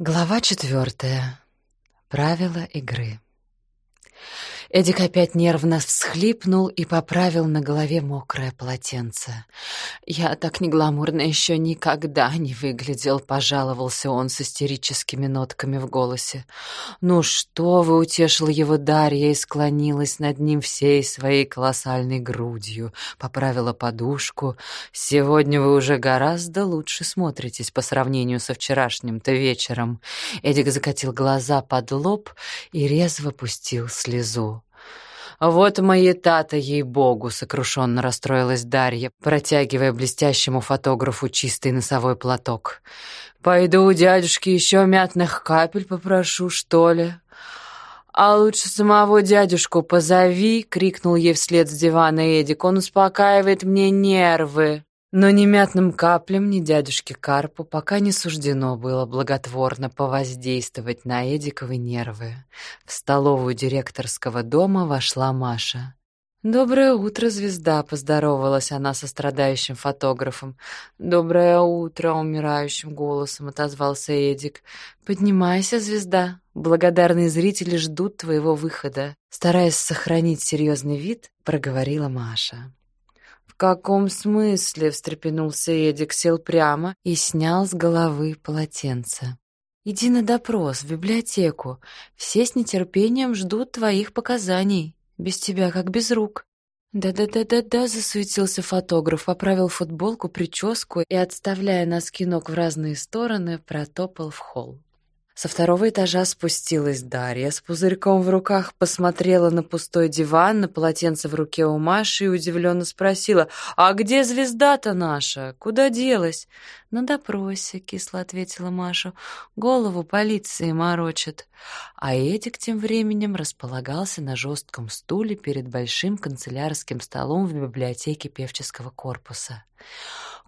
Глава четвертая. Правила игры. Эдик опять нервно всхлипнул и поправил на голове мокрое полотенце. «Я так негламурно еще никогда не выглядел», — пожаловался он с истерическими нотками в голосе. «Ну что вы!» — утешила его Дарья и склонилась над ним всей своей колоссальной грудью, поправила подушку. «Сегодня вы уже гораздо лучше смотритесь по сравнению со вчерашним-то вечером». Эдик закатил глаза под лоб и резво пустил слезу. «Вот мои тата, ей-богу!» — сокрушенно расстроилась Дарья, протягивая блестящему фотографу чистый носовой платок. «Пойду у дядюшки еще мятных капель попрошу, что ли?» «А лучше самого дядюшку позови!» — крикнул ей вслед с дивана Эдик. «Он успокаивает мне нервы!» Но ни мятным каплям, ни дядюшке Карпу пока не суждено было благотворно повоздействовать на Эдиковы нервы. В столовую директорского дома вошла Маша. «Доброе утро, звезда!» — поздоровалась она со страдающим фотографом. «Доброе утро!» — умирающим голосом отозвался Эдик. «Поднимайся, звезда! Благодарные зрители ждут твоего выхода!» Стараясь сохранить серьезный вид, проговорила Маша. «В каком смысле?» — встрепенулся Эдик, сел прямо и снял с головы полотенце. «Иди на допрос, в библиотеку. Все с нетерпением ждут твоих показаний. Без тебя как без рук». «Да-да-да-да-да», — засуетился фотограф, поправил футболку, прическу и, отставляя носки ног в разные стороны, протопал в холл. Со второго этажа спустилась Дарья с пузырьком в руках, посмотрела на пустой диван, на полотенце в руке у Маши и удивленно спросила, «А где звезда-то наша? Куда делась?» «На допросе», — кисло ответила Маша, «голову полиции морочит». А Эдик тем временем располагался на жестком стуле перед большим канцелярским столом в библиотеке певческого корпуса.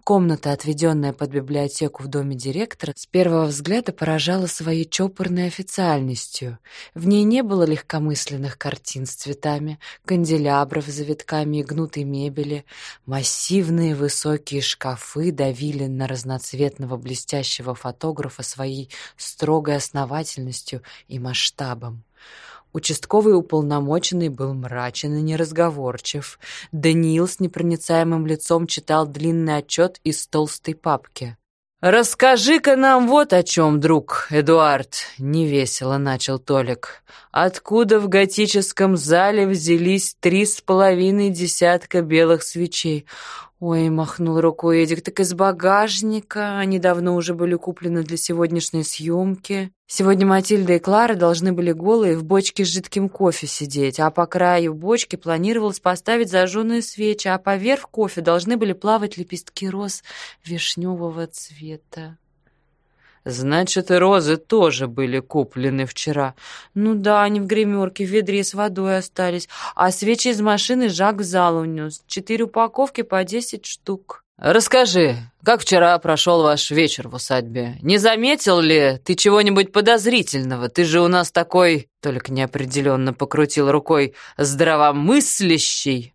Комната, отведенная под библиотеку в доме директора, с первого взгляда поражала своей чопорной официальностью. В ней не было легкомысленных картин с цветами, канделябров с завитками и гнутой мебели. Массивные высокие шкафы давили на разноцветного блестящего фотографа своей строгой основательностью и масштабом. Участковый уполномоченный был мрачен и неразговорчив. Даниил с непроницаемым лицом читал длинный отчет из толстой папки. «Расскажи-ка нам вот о чем, друг Эдуард», — невесело начал Толик. «Откуда в готическом зале взялись три с половиной десятка белых свечей? Ой, махнул рукой Эдик, так из багажника. Они давно уже были куплены для сегодняшней съемки. Сегодня Матильда и Клара должны были голые в бочке с жидким кофе сидеть, а по краю бочки планировалось поставить зажженные свечи, а поверх кофе должны были плавать лепестки роз вишневого цвета. Значит, и розы тоже были куплены вчера. Ну да, они в гримерке в ведре с водой остались. А свечи из машины Жак в зал унес. Четыре упаковки по десять штук. «Расскажи, как вчера прошел ваш вечер в усадьбе? Не заметил ли ты чего-нибудь подозрительного? Ты же у нас такой...» Только неопределенно покрутил рукой «здравомыслящий».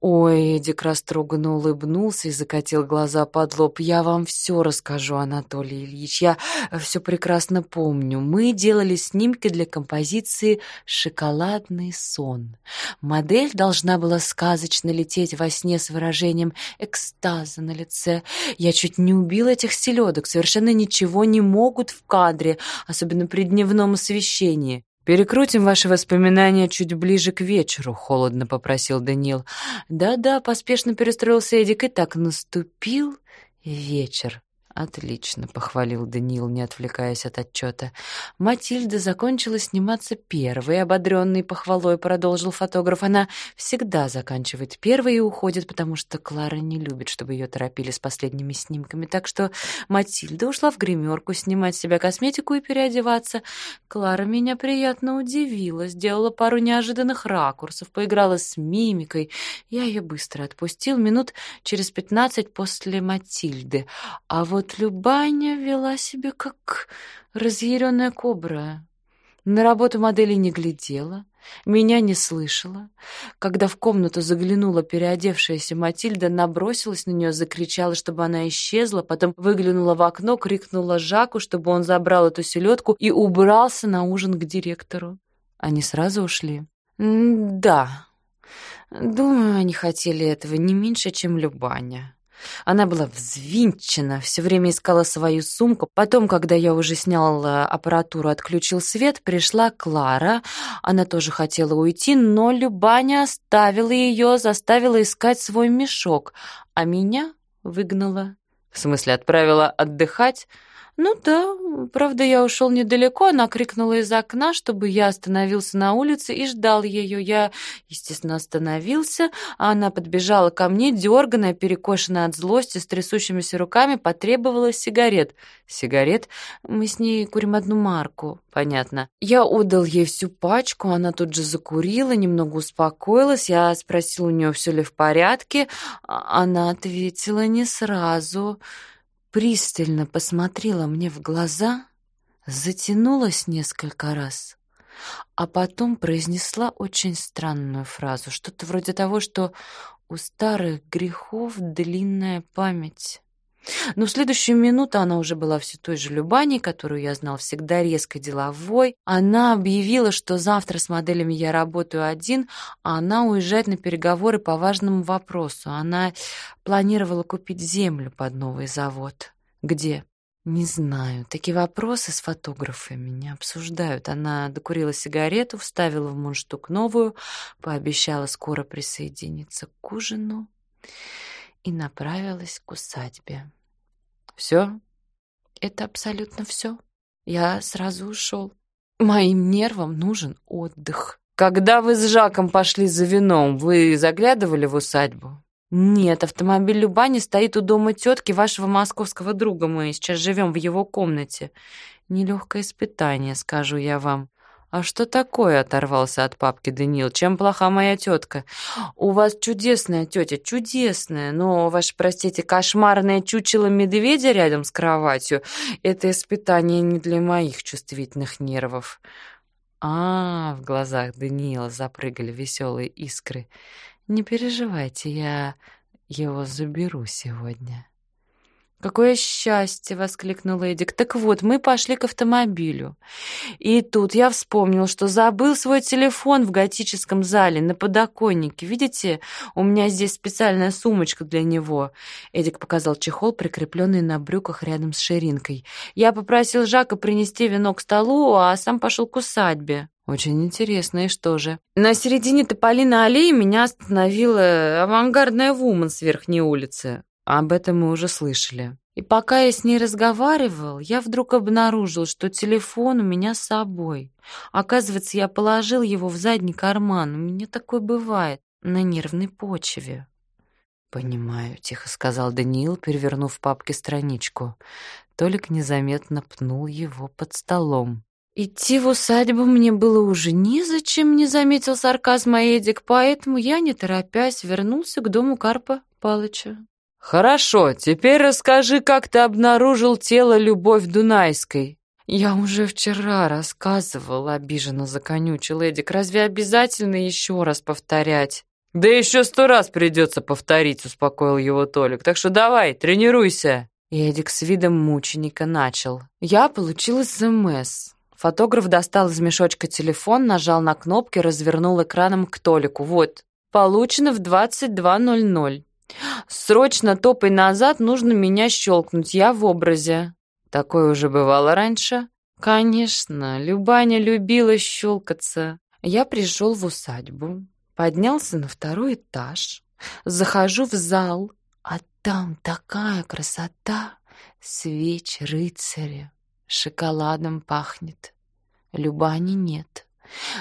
Ой, Эдик растроганно улыбнулся и закатил глаза под лоб. «Я вам все расскажу, Анатолий Ильич. Я все прекрасно помню. Мы делали снимки для композиции «Шоколадный сон». Модель должна была сказочно лететь во сне с выражением экстаза на лице. Я чуть не убила этих селедок. Совершенно ничего не могут в кадре, особенно при дневном освещении. «Перекрутим ваши воспоминания чуть ближе к вечеру», — холодно попросил Даниил. «Да-да», — поспешно перестроился Эдик, и так наступил вечер. «Отлично», — похвалил Даниил, не отвлекаясь от отчета. Матильда закончила сниматься первой, ободренной похвалой продолжил фотограф. Она всегда заканчивает первой и уходит, потому что Клара не любит, чтобы ее торопили с последними снимками. Так что Матильда ушла в гримерку снимать с себя косметику и переодеваться. Клара меня приятно удивила, сделала пару неожиданных ракурсов, поиграла с мимикой. Я ее быстро отпустил, минут через пятнадцать после Матильды. А вот вот Любаня вела себя как разъяренная кобра. На работу модели не глядела, меня не слышала. Когда в комнату заглянула переодевшаяся Матильда, набросилась на нее, закричала, чтобы она исчезла, потом выглянула в окно, крикнула Жаку, чтобы он забрал эту селедку и убрался на ужин к директору. Они сразу ушли. «Да, думаю, они хотели этого не меньше, чем Любаня». Она была взвинчена, все время искала свою сумку. Потом, когда я уже снял аппаратуру, отключил свет, пришла Клара. Она тоже хотела уйти, но Любаня оставила ее, заставила искать свой мешок, а меня выгнала. В смысле, отправила отдыхать? «Ну да, правда, я ушел недалеко, она крикнула из окна, чтобы я остановился на улице и ждал ее. Я, естественно, остановился, а она подбежала ко мне, дерганная, перекошенная от злости, с трясущимися руками, потребовала сигарет. Сигарет? Мы с ней курим одну марку, понятно. Я отдал ей всю пачку, она тут же закурила, немного успокоилась, я спросил у нее, все ли в порядке. А она ответила не сразу пристально посмотрела мне в глаза, затянулась несколько раз, а потом произнесла очень странную фразу, что-то вроде того, что у старых грехов длинная память. Но в следующую минуту она уже была все той же Любаней, которую я знал всегда резко деловой. Она объявила, что завтра с моделями я работаю один, а она уезжает на переговоры по важному вопросу. Она планировала купить землю под новый завод. Где? Не знаю. Такие вопросы с фотографами не обсуждают. Она докурила сигарету, вставила в мундштук новую, пообещала скоро присоединиться к ужину и направилась к усадьбе. Все? Это абсолютно все. Я сразу ушел. Моим нервам нужен отдых. Когда вы с Жаком пошли за вином, вы заглядывали в усадьбу? Нет, автомобиль Любани стоит у дома тетки вашего московского друга. Мы сейчас живем в его комнате. Нелегкое испытание, скажу я вам. «А что такое?» — оторвался от папки Даниил. «Чем плоха моя тетка?» «У вас чудесная тетя, чудесная, но ваше, простите, кошмарное чучело медведя рядом с кроватью — это испытание не для моих чувствительных нервов». А, в глазах Даниила запрыгали веселые искры. «Не переживайте, я его заберу сегодня». «Какое счастье!» — воскликнул Эдик. «Так вот, мы пошли к автомобилю. И тут я вспомнил, что забыл свой телефон в готическом зале на подоконнике. Видите, у меня здесь специальная сумочка для него». Эдик показал чехол, прикрепленный на брюках рядом с ширинкой. «Я попросил Жака принести вино к столу, а сам пошел к усадьбе». «Очень интересно, и что же?» На середине Тополиной аллеи меня остановила авангардная вумен с верхней улицы. Об этом мы уже слышали. И пока я с ней разговаривал, я вдруг обнаружил, что телефон у меня с собой. Оказывается, я положил его в задний карман. У меня такое бывает на нервной почве. «Понимаю», — тихо сказал Даниил, перевернув в папке страничку. Толик незаметно пнул его под столом. Идти в усадьбу мне было уже незачем, не заметил сарказм Эдик, поэтому я, не торопясь, вернулся к дому Карпа Палыча. «Хорошо, теперь расскажи, как ты обнаружил тело Любовь Дунайской». «Я уже вчера рассказывал», — обиженно законючил Эдик. «Разве обязательно еще раз повторять?» «Да еще сто раз придется повторить», — успокоил его Толик. «Так что давай, тренируйся». И Эдик с видом мученика начал. «Я получил СМС. Фотограф достал из мешочка телефон, нажал на кнопки, развернул экраном к Толику. Вот, получено в 22.00. «Срочно топай назад, нужно меня щелкнуть, я в образе». Такое уже бывало раньше? Конечно, Любаня любила щелкаться. Я пришел в усадьбу, поднялся на второй этаж, захожу в зал, а там такая красота, свечи рыцаря, шоколадом пахнет. Любани нет.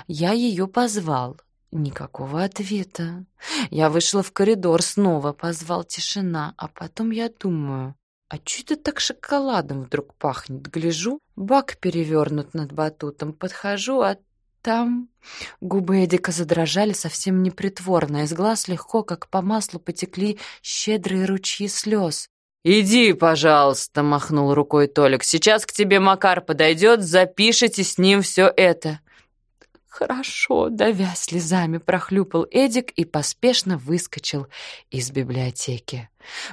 Я ее позвал, Никакого ответа. Я вышла в коридор, снова позвал тишина, а потом я думаю, а чё это так шоколадом вдруг пахнет? Гляжу, бак перевернут над батутом, подхожу, а там... Губы Эдика задрожали совсем непритворно, из глаз легко, как по маслу, потекли щедрые ручьи слез. «Иди, пожалуйста», — махнул рукой Толик. «Сейчас к тебе Макар подойдет, запишите с ним все это». «Хорошо», — давя слезами, прохлюпал Эдик и поспешно выскочил из библиотеки.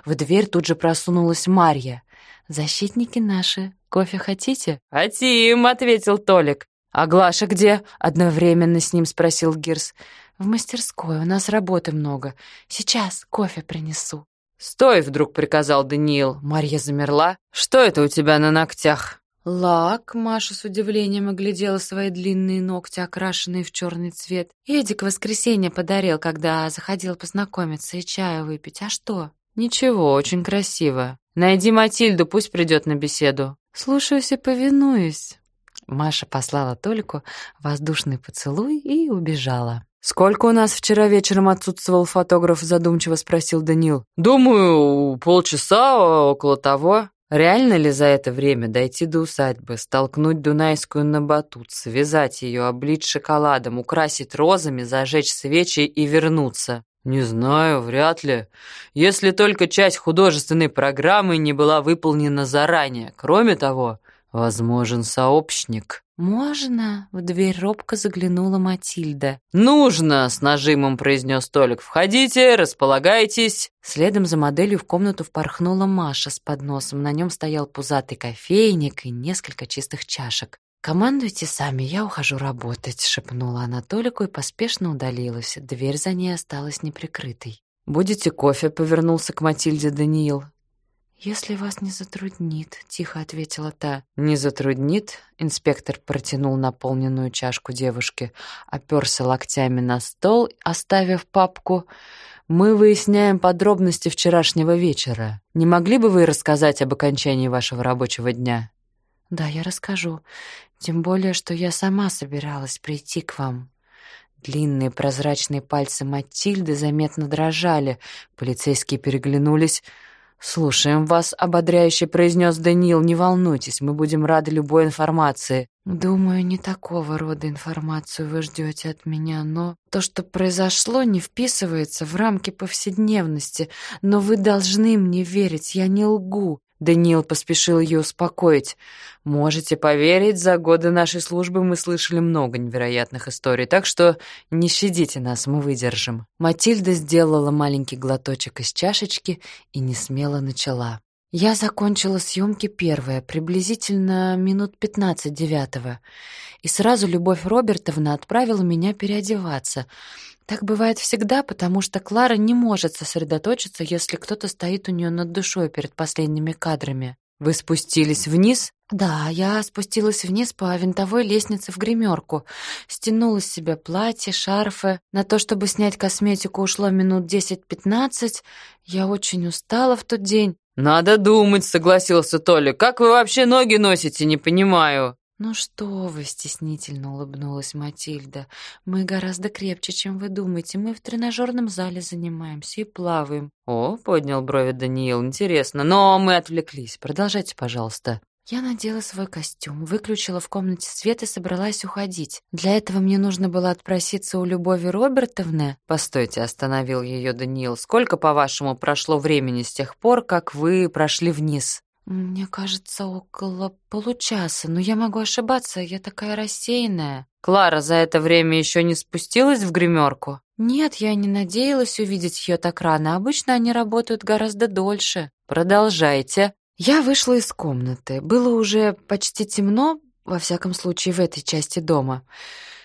В дверь тут же просунулась Марья. «Защитники наши, кофе хотите?» «Хотим», — ответил Толик. «А Глаша где?» — одновременно с ним спросил Гирс. «В мастерской, у нас работы много. Сейчас кофе принесу». «Стой!» — вдруг приказал Даниил. Марья замерла. «Что это у тебя на ногтях?» «Лак», — Маша с удивлением оглядела свои длинные ногти, окрашенные в черный цвет. «Эдик в воскресенье подарил, когда заходил познакомиться и чаю выпить. А что?» «Ничего, очень красиво. Найди Матильду, пусть придет на беседу». «Слушаюсь и повинуюсь». Маша послала Толику воздушный поцелуй и убежала. «Сколько у нас вчера вечером отсутствовал фотограф?» — задумчиво спросил Данил. «Думаю, полчаса, около того». Реально ли за это время дойти до усадьбы, столкнуть Дунайскую на батут, связать ее, облить шоколадом, украсить розами, зажечь свечи и вернуться? Не знаю, вряд ли. Если только часть художественной программы не была выполнена заранее. Кроме того, возможен сообщник. «Можно?» — в дверь робко заглянула Матильда. «Нужно!» — с нажимом произнес Толик. «Входите, располагайтесь!» Следом за моделью в комнату впорхнула Маша с подносом. На нем стоял пузатый кофейник и несколько чистых чашек. «Командуйте сами, я ухожу работать», — шепнула она Толику и поспешно удалилась. Дверь за ней осталась неприкрытой. «Будете кофе?» — повернулся к Матильде Даниил. «Если вас не затруднит», — тихо ответила та. «Не затруднит?» — инспектор протянул наполненную чашку девушке, оперся локтями на стол, оставив папку. «Мы выясняем подробности вчерашнего вечера. Не могли бы вы рассказать об окончании вашего рабочего дня?» «Да, я расскажу. Тем более, что я сама собиралась прийти к вам». Длинные прозрачные пальцы Матильды заметно дрожали. Полицейские переглянулись. «Слушаем вас», — ободряюще произнес Даниил. «Не волнуйтесь, мы будем рады любой информации». «Думаю, не такого рода информацию вы ждете от меня, но то, что произошло, не вписывается в рамки повседневности. Но вы должны мне верить, я не лгу. Даниил поспешил ее успокоить. «Можете поверить, за годы нашей службы мы слышали много невероятных историй, так что не щадите нас, мы выдержим». Матильда сделала маленький глоточек из чашечки и не смело начала. Я закончила съемки первая, приблизительно минут пятнадцать девятого, и сразу Любовь Робертовна отправила меня переодеваться — так бывает всегда, потому что Клара не может сосредоточиться, если кто-то стоит у нее над душой перед последними кадрами. Вы спустились вниз? Да, я спустилась вниз по винтовой лестнице в гримерку. Стянула с себя платье, шарфы. На то, чтобы снять косметику, ушло минут 10-15. Я очень устала в тот день. «Надо думать», — согласился Толя. «Как вы вообще ноги носите, не понимаю». «Ну что вы!» — стеснительно улыбнулась Матильда. «Мы гораздо крепче, чем вы думаете. Мы в тренажерном зале занимаемся и плаваем». «О!» — поднял брови Даниил. «Интересно. Но мы отвлеклись. Продолжайте, пожалуйста». Я надела свой костюм, выключила в комнате свет и собралась уходить. Для этого мне нужно было отпроситься у Любови Робертовны. «Постойте», — остановил ее Даниил. «Сколько, по-вашему, прошло времени с тех пор, как вы прошли вниз?» «Мне кажется, около получаса, но я могу ошибаться, я такая рассеянная». «Клара за это время еще не спустилась в гримерку?» «Нет, я не надеялась увидеть ее так рано. Обычно они работают гораздо дольше». «Продолжайте». Я вышла из комнаты. Было уже почти темно, во всяком случае, в этой части дома.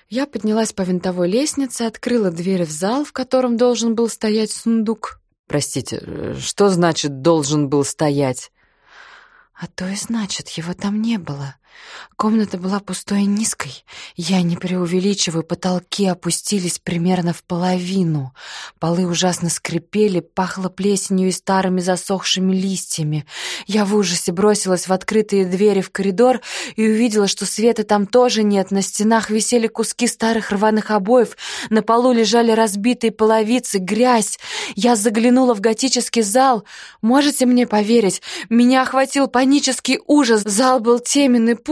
Я поднялась по винтовой лестнице, открыла дверь в зал, в котором должен был стоять сундук. «Простите, э, что значит «должен был стоять»?» А то и значит, его там не было. Комната была пустой и низкой. Я не преувеличиваю, потолки опустились примерно в половину. Полы ужасно скрипели, пахло плесенью и старыми засохшими листьями. Я в ужасе бросилась в открытые двери в коридор и увидела, что света там тоже нет. На стенах висели куски старых рваных обоев, на полу лежали разбитые половицы, грязь. Я заглянула в готический зал. Можете мне поверить, меня охватил панический ужас. Зал был темен и пуст.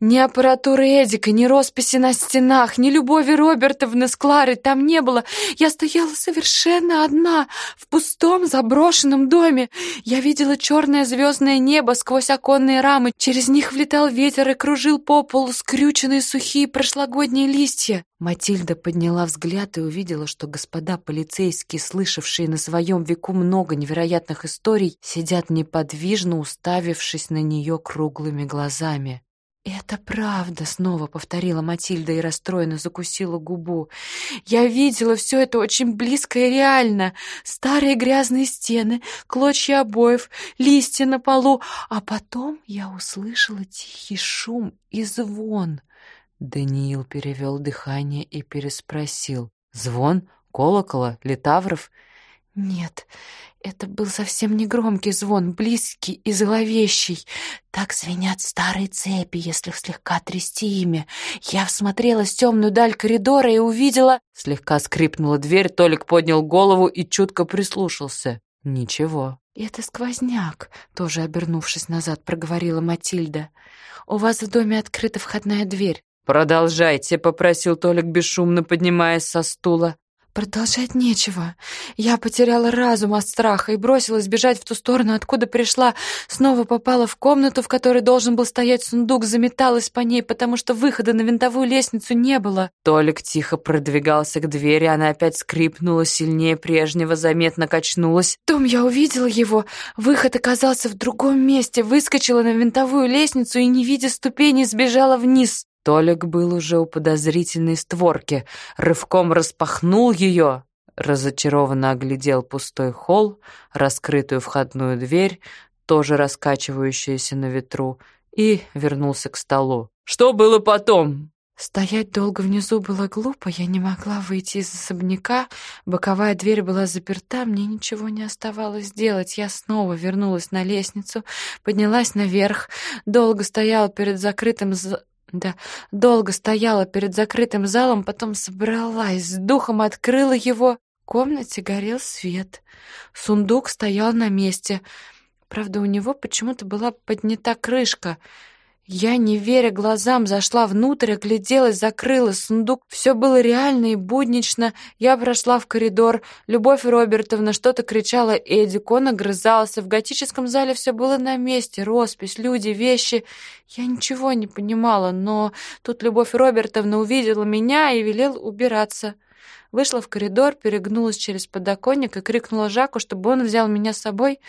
Ни аппаратуры Эдика, ни росписи на стенах, ни любови Робертовны с Кларой там не было. Я стояла совершенно одна, в пустом заброшенном доме. Я видела черное звездное небо сквозь оконные рамы. Через них влетал ветер и кружил по полу скрюченные сухие прошлогодние листья. Матильда подняла взгляд и увидела, что господа полицейские, слышавшие на своем веку много невероятных историй, сидят неподвижно, уставившись на нее круглыми глазами. «Это правда», — снова повторила Матильда и расстроенно закусила губу. «Я видела все это очень близко и реально. Старые грязные стены, клочья обоев, листья на полу. А потом я услышала тихий шум и звон». Даниил перевел дыхание и переспросил. «Звон? Колокола? Литавров?» «Нет, это был совсем не громкий звон, близкий и зловещий. Так звенят старые цепи, если слегка трясти ими. Я всмотрелась в темную даль коридора и увидела... Слегка скрипнула дверь, Толик поднял голову и чутко прислушался. Ничего. «Это сквозняк», — тоже обернувшись назад, проговорила Матильда. «У вас в доме открыта входная дверь. «Продолжайте», — попросил Толик, бесшумно поднимаясь со стула. Продолжать нечего. Я потеряла разум от страха и бросилась бежать в ту сторону, откуда пришла. Снова попала в комнату, в которой должен был стоять сундук, заметалась по ней, потому что выхода на винтовую лестницу не было. Толик тихо продвигался к двери, она опять скрипнула сильнее прежнего, заметно качнулась. Том я увидела его. Выход оказался в другом месте, выскочила на винтовую лестницу и, не видя ступеней, сбежала вниз. Толик был уже у подозрительной створки, рывком распахнул ее, разочарованно оглядел пустой холл, раскрытую входную дверь, тоже раскачивающуюся на ветру, и вернулся к столу. «Что было потом?» Стоять долго внизу было глупо, я не могла выйти из особняка, боковая дверь была заперта, мне ничего не оставалось делать. Я снова вернулась на лестницу, поднялась наверх, долго стояла перед закрытым да, долго стояла перед закрытым залом, потом собралась, с духом открыла его. В комнате горел свет. Сундук стоял на месте. Правда, у него почему-то была поднята крышка — я, не веря глазам, зашла внутрь, огляделась, закрыла сундук. Все было реально и буднично. Я прошла в коридор. Любовь Робертовна что-то кричала Эдик, он огрызался. В готическом зале все было на месте. Роспись, люди, вещи. Я ничего не понимала, но тут Любовь Робертовна увидела меня и велела убираться. Вышла в коридор, перегнулась через подоконник и крикнула Жаку, чтобы он взял меня с собой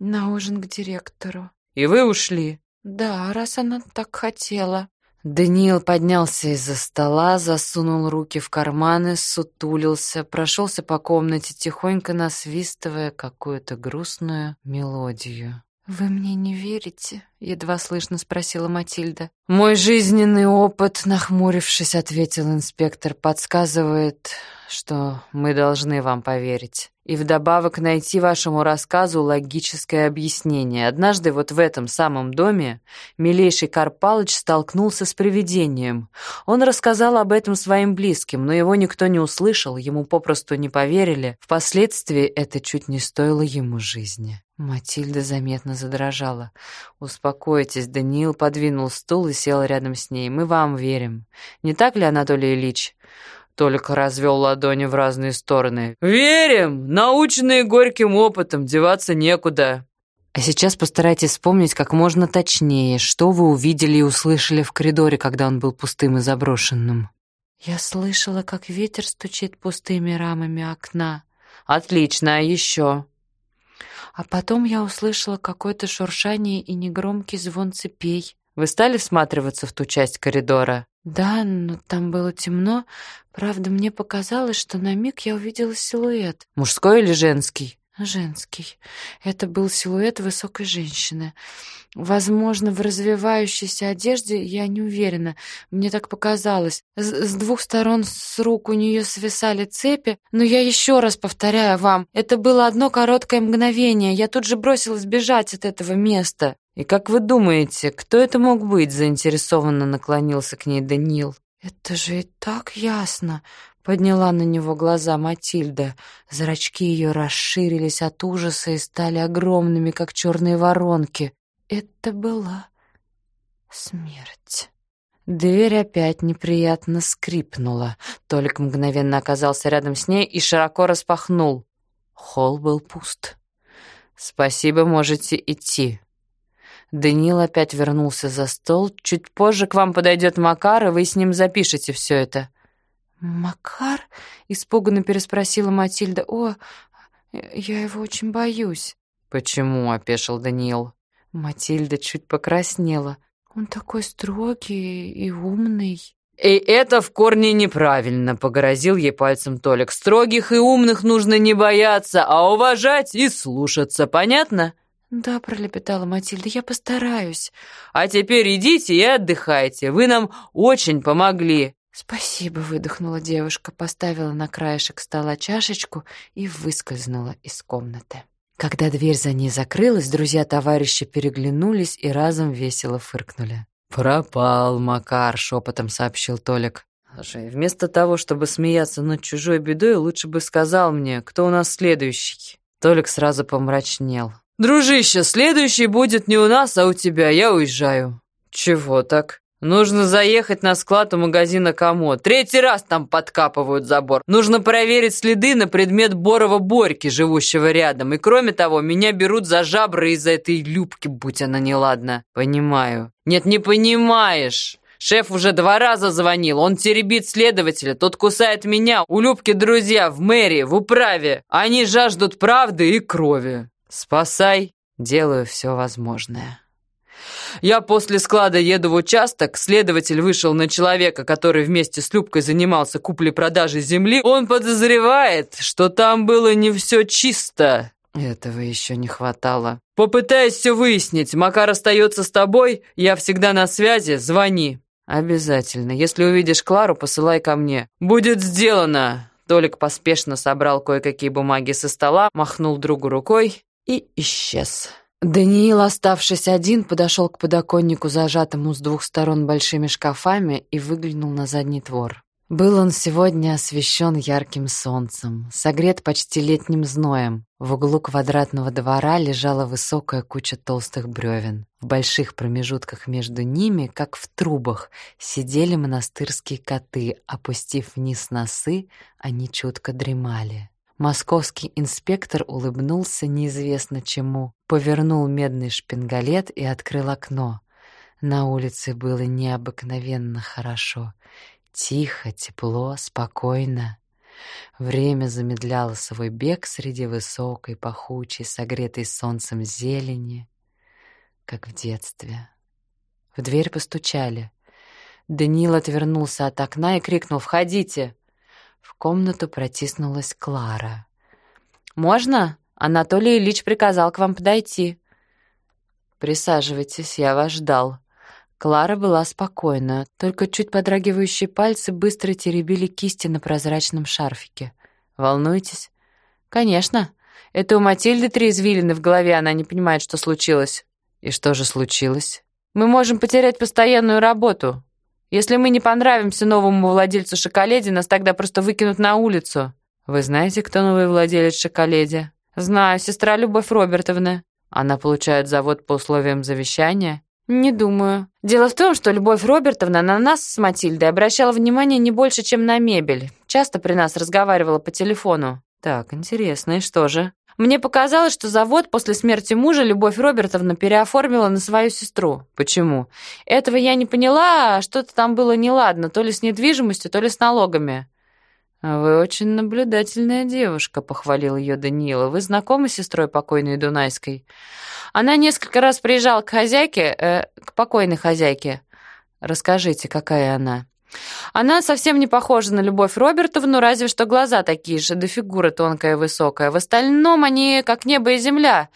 на ужин к директору. «И вы ушли?» Да, раз она так хотела. Даниил поднялся из-за стола, засунул руки в карманы, сутулился, прошелся по комнате, тихонько насвистывая какую-то грустную мелодию. «Вы мне не верите?» — едва слышно спросила Матильда. «Мой жизненный опыт», — нахмурившись, ответил инспектор, подсказывает, что мы должны вам поверить и вдобавок найти вашему рассказу логическое объяснение. Однажды вот в этом самом доме милейший Карпалыч столкнулся с привидением. Он рассказал об этом своим близким, но его никто не услышал, ему попросту не поверили. Впоследствии это чуть не стоило ему жизни. Матильда заметно задрожала. «Успокойтесь», — Даниил подвинул стул и сел рядом с ней. «Мы вам верим. Не так ли, Анатолий Ильич?» Только развел ладони в разные стороны. «Верим! Наученные горьким опытом, деваться некуда!» А сейчас постарайтесь вспомнить как можно точнее, что вы увидели и услышали в коридоре, когда он был пустым и заброшенным. Я слышала, как ветер стучит пустыми рамами окна. Отлично, а еще? А потом я услышала какое-то шуршание и негромкий звон цепей. Вы стали всматриваться в ту часть коридора? Да, но там было темно. Правда, мне показалось, что на миг я увидела силуэт. Мужской или женский? Женский. Это был силуэт высокой женщины. Возможно, в развивающейся одежде, я не уверена. Мне так показалось. С, с двух сторон с рук у нее свисали цепи, но я еще раз повторяю вам, это было одно короткое мгновение. Я тут же бросилась бежать от этого места. И как вы думаете, кто это мог быть? Заинтересованно наклонился к ней Даниил. Это же и так ясно. Подняла на него глаза Матильда. Зрачки ее расширились от ужаса и стали огромными, как черные воронки. Это была смерть. Дверь опять неприятно скрипнула. Толик мгновенно оказался рядом с ней и широко распахнул. Холл был пуст. «Спасибо, можете идти». Даниил опять вернулся за стол. «Чуть позже к вам подойдет Макар, и вы с ним запишете все это». «Макар?» — испуганно переспросила Матильда. «О, я его очень боюсь». «Почему?» — опешил Даниил. Матильда чуть покраснела. «Он такой строгий и умный». «И это в корне неправильно», — погрозил ей пальцем Толик. «Строгих и умных нужно не бояться, а уважать и слушаться, понятно?» «Да», — пролепетала Матильда, — «я постараюсь». «А теперь идите и отдыхайте, вы нам очень помогли». «Спасибо», — выдохнула девушка, поставила на краешек стола чашечку и выскользнула из комнаты. Когда дверь за ней закрылась, друзья-товарищи переглянулись и разом весело фыркнули. «Пропал Макар», — шепотом сообщил Толик. «Слушай, вместо того, чтобы смеяться над чужой бедой, лучше бы сказал мне, кто у нас следующий». Толик сразу помрачнел. «Дружище, следующий будет не у нас, а у тебя. Я уезжаю». «Чего так?» Нужно заехать на склад у магазина «Комод». Третий раз там подкапывают забор. Нужно проверить следы на предмет Борова Борьки, живущего рядом. И кроме того, меня берут за жабры из-за этой любки, будь она неладна. Понимаю. Нет, не понимаешь. Шеф уже два раза звонил. Он теребит следователя, тот кусает меня. У Любки друзья в мэрии, в управе. Они жаждут правды и крови. Спасай. Делаю все возможное. Я после склада еду в участок, следователь вышел на человека, который вместе с Любкой занимался куплей-продажей земли. Он подозревает, что там было не все чисто. Этого еще не хватало. Попытаюсь все выяснить. Макар остается с тобой, я всегда на связи, звони. Обязательно. Если увидишь Клару, посылай ко мне. Будет сделано. Толик поспешно собрал кое-какие бумаги со стола, махнул другу рукой и исчез. Даниил, оставшись один, подошел к подоконнику, зажатому с двух сторон большими шкафами, и выглянул на задний двор. Был он сегодня освещен ярким солнцем, согрет почти летним зноем. В углу квадратного двора лежала высокая куча толстых бревен. В больших промежутках между ними, как в трубах, сидели монастырские коты, опустив вниз носы, они чутко дремали. Московский инспектор улыбнулся неизвестно чему, повернул медный шпингалет и открыл окно. На улице было необыкновенно хорошо. Тихо, тепло, спокойно. Время замедляло свой бег среди высокой, пахучей, согретой солнцем зелени, как в детстве. В дверь постучали. Даниил отвернулся от окна и крикнул «Входите!» В комнату протиснулась Клара. «Можно? Анатолий Ильич приказал к вам подойти». «Присаживайтесь, я вас ждал». Клара была спокойна, только чуть подрагивающие пальцы быстро теребили кисти на прозрачном шарфике. «Волнуетесь?» «Конечно. Это у Матильды три извилины в голове, она не понимает, что случилось». «И что же случилось?» «Мы можем потерять постоянную работу. Если мы не понравимся новому владельцу шоколеди, нас тогда просто выкинут на улицу. Вы знаете, кто новый владелец шоколеди? Знаю, сестра Любовь Робертовна. Она получает завод по условиям завещания? Не думаю. Дело в том, что Любовь Робертовна на нас с Матильдой обращала внимание не больше, чем на мебель. Часто при нас разговаривала по телефону. Так, интересно, и что же? Мне показалось, что завод после смерти мужа Любовь Робертовна переоформила на свою сестру. Почему? Этого я не поняла, а что-то там было неладно, то ли с недвижимостью, то ли с налогами. «Вы очень наблюдательная девушка», — похвалил ее Даниила. «Вы знакомы с сестрой покойной Дунайской?» «Она несколько раз приезжала к хозяйке, э, к покойной хозяйке». «Расскажите, какая она?» Она совсем не похожа на Любовь Робертовну, разве что глаза такие же, да фигура тонкая и высокая. В остальном они как небо и земля.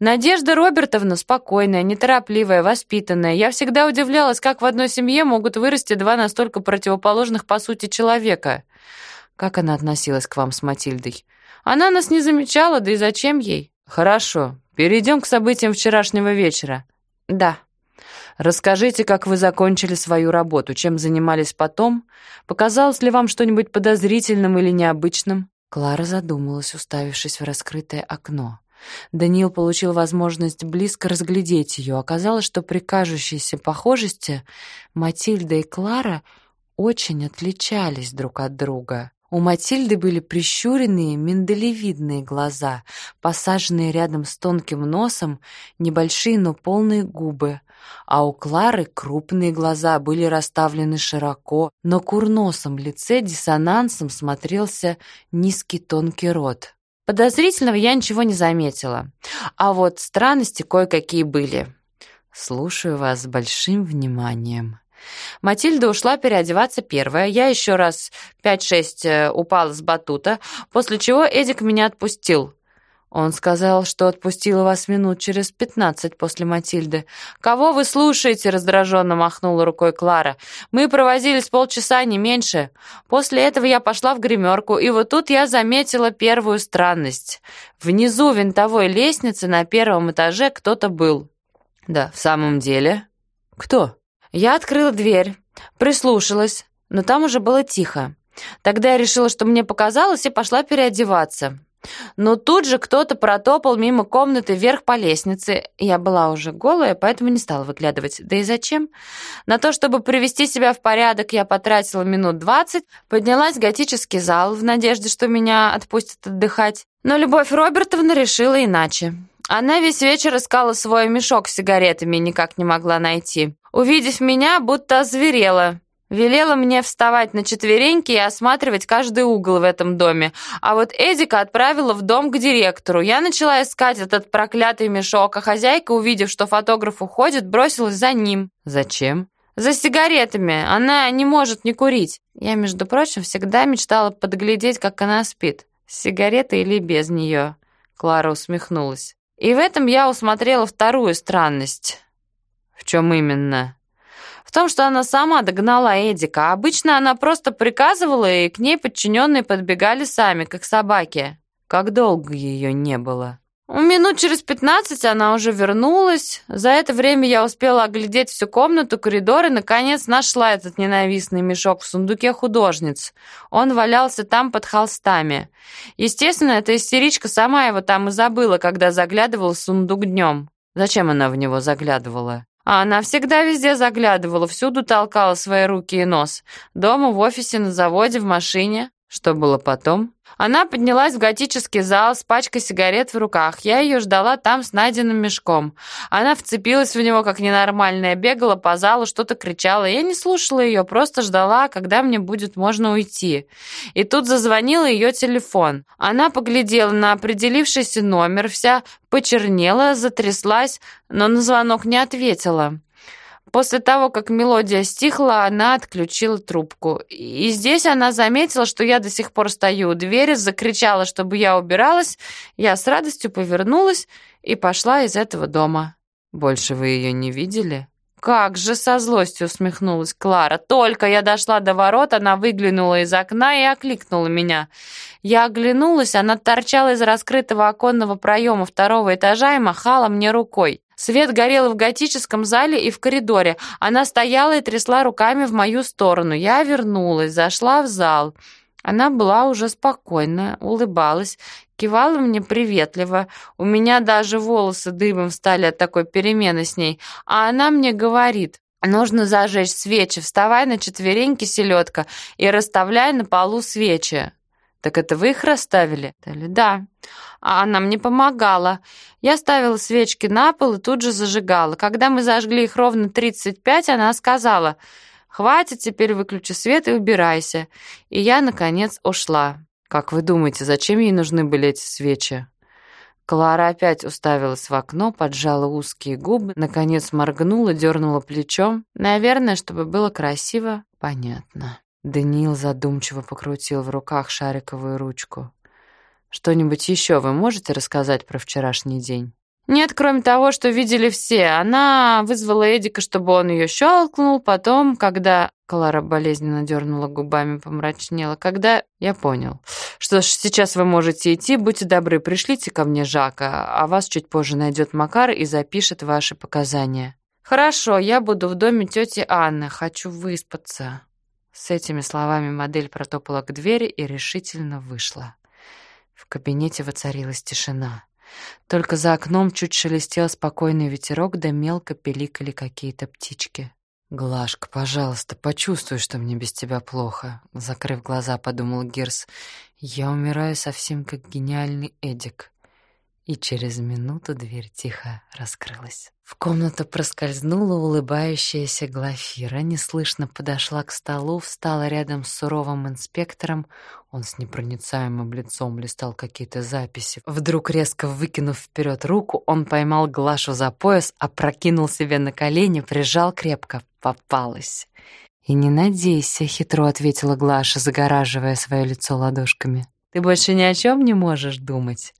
Надежда Робертовна спокойная, неторопливая, воспитанная. Я всегда удивлялась, как в одной семье могут вырасти два настолько противоположных по сути человека. Как она относилась к вам с Матильдой? Она нас не замечала, да и зачем ей? Хорошо, перейдем к событиям вчерашнего вечера. Да. Расскажите, как вы закончили свою работу, чем занимались потом? Показалось ли вам что-нибудь подозрительным или необычным?» Клара задумалась, уставившись в раскрытое окно. Даниил получил возможность близко разглядеть ее. Оказалось, что при кажущейся похожести Матильда и Клара очень отличались друг от друга. У Матильды были прищуренные, миндалевидные глаза, посаженные рядом с тонким носом, небольшие, но полные губы — а у Клары крупные глаза были расставлены широко, на курносом лице диссонансом смотрелся низкий тонкий рот. Подозрительного я ничего не заметила, а вот странности кое-какие были. Слушаю вас с большим вниманием. Матильда ушла переодеваться первая. Я еще раз пять-шесть э, упала с батута, после чего Эдик меня отпустил. Он сказал, что отпустил вас минут через пятнадцать после Матильды. «Кого вы слушаете?» — раздраженно махнула рукой Клара. «Мы провозились полчаса, не меньше. После этого я пошла в гримерку, и вот тут я заметила первую странность. Внизу винтовой лестницы на первом этаже кто-то был». «Да, в самом деле?» «Кто?» Я открыла дверь, прислушалась, но там уже было тихо. Тогда я решила, что мне показалось, и пошла переодеваться. Но тут же кто-то протопал мимо комнаты вверх по лестнице. Я была уже голая, поэтому не стала выглядывать. Да и зачем? На то, чтобы привести себя в порядок, я потратила минут двадцать, поднялась в готический зал в надежде, что меня отпустят отдыхать. Но Любовь Робертовна решила иначе. Она весь вечер искала свой мешок с сигаретами и никак не могла найти. Увидев меня, будто озверела. Велела мне вставать на четвереньки и осматривать каждый угол в этом доме. А вот Эдика отправила в дом к директору. Я начала искать этот проклятый мешок, а хозяйка, увидев, что фотограф уходит, бросилась за ним. Зачем? За сигаретами. Она не может не курить. Я, между прочим, всегда мечтала подглядеть, как она спит. С сигаретой или без нее. Клара усмехнулась. И в этом я усмотрела вторую странность. В чем именно? В том, что она сама догнала Эдика. Обычно она просто приказывала, и к ней подчиненные подбегали сами, как собаки. Как долго ее не было? Минут через пятнадцать она уже вернулась. За это время я успела оглядеть всю комнату, коридор и, наконец, нашла этот ненавистный мешок в сундуке художниц. Он валялся там под холстами. Естественно, эта истеричка сама его там и забыла, когда заглядывала в сундук днем. Зачем она в него заглядывала? А она всегда везде заглядывала, всюду толкала свои руки и нос. Дома, в офисе, на заводе, в машине. Что было потом? Она поднялась в готический зал с пачкой сигарет в руках. Я ее ждала там с найденным мешком. Она вцепилась в него, как ненормальная, бегала по залу, что-то кричала. Я не слушала ее, просто ждала, когда мне будет можно уйти. И тут зазвонил ее телефон. Она поглядела на определившийся номер, вся почернела, затряслась, но на звонок не ответила. После того, как мелодия стихла, она отключила трубку. И здесь она заметила, что я до сих пор стою у двери, закричала, чтобы я убиралась. Я с радостью повернулась и пошла из этого дома. «Больше вы ее не видели?» «Как же!» — со злостью усмехнулась Клара. «Только я дошла до ворот, она выглянула из окна и окликнула меня. Я оглянулась, она торчала из раскрытого оконного проема второго этажа и махала мне рукой. Свет горел в готическом зале и в коридоре. Она стояла и трясла руками в мою сторону. Я вернулась, зашла в зал. Она была уже спокойная, улыбалась, кивала мне приветливо. У меня даже волосы дыбом встали от такой перемены с ней. А она мне говорит, нужно зажечь свечи, вставай на четвереньки, селедка, и расставляй на полу свечи. «Так это вы их расставили?» «Да». А она мне помогала. Я ставила свечки на пол и тут же зажигала. Когда мы зажгли их ровно 35, она сказала, «Хватит, теперь выключи свет и убирайся». И я, наконец, ушла. «Как вы думаете, зачем ей нужны были эти свечи?» Клара опять уставилась в окно, поджала узкие губы, наконец моргнула, дернула плечом. Наверное, чтобы было красиво, понятно. Даниил задумчиво покрутил в руках шариковую ручку. «Что-нибудь еще вы можете рассказать про вчерашний день?» «Нет, кроме того, что видели все. Она вызвала Эдика, чтобы он ее щелкнул. Потом, когда...» Клара болезненно дернула губами, помрачнела. «Когда...» «Я понял. Что ж, сейчас вы можете идти. Будьте добры, пришлите ко мне Жака, а вас чуть позже найдет Макар и запишет ваши показания». «Хорошо, я буду в доме тети Анны. Хочу выспаться». С этими словами модель протопала к двери и решительно вышла. В кабинете воцарилась тишина. Только за окном чуть шелестел спокойный ветерок, да мелко пиликали какие-то птички. «Глашка, пожалуйста, почувствуй, что мне без тебя плохо», — закрыв глаза, подумал Гирс. «Я умираю совсем как гениальный Эдик. И через минуту дверь тихо раскрылась. В комнату проскользнула улыбающаяся Глафира, неслышно подошла к столу, встала рядом с суровым инспектором. Он с непроницаемым лицом листал какие-то записи. Вдруг, резко выкинув вперед руку, он поймал Глашу за пояс, опрокинул себе на колени, прижал крепко. Попалась. «И не надейся», — хитро ответила Глаша, загораживая свое лицо ладошками. «Ты больше ни о чем не можешь думать?»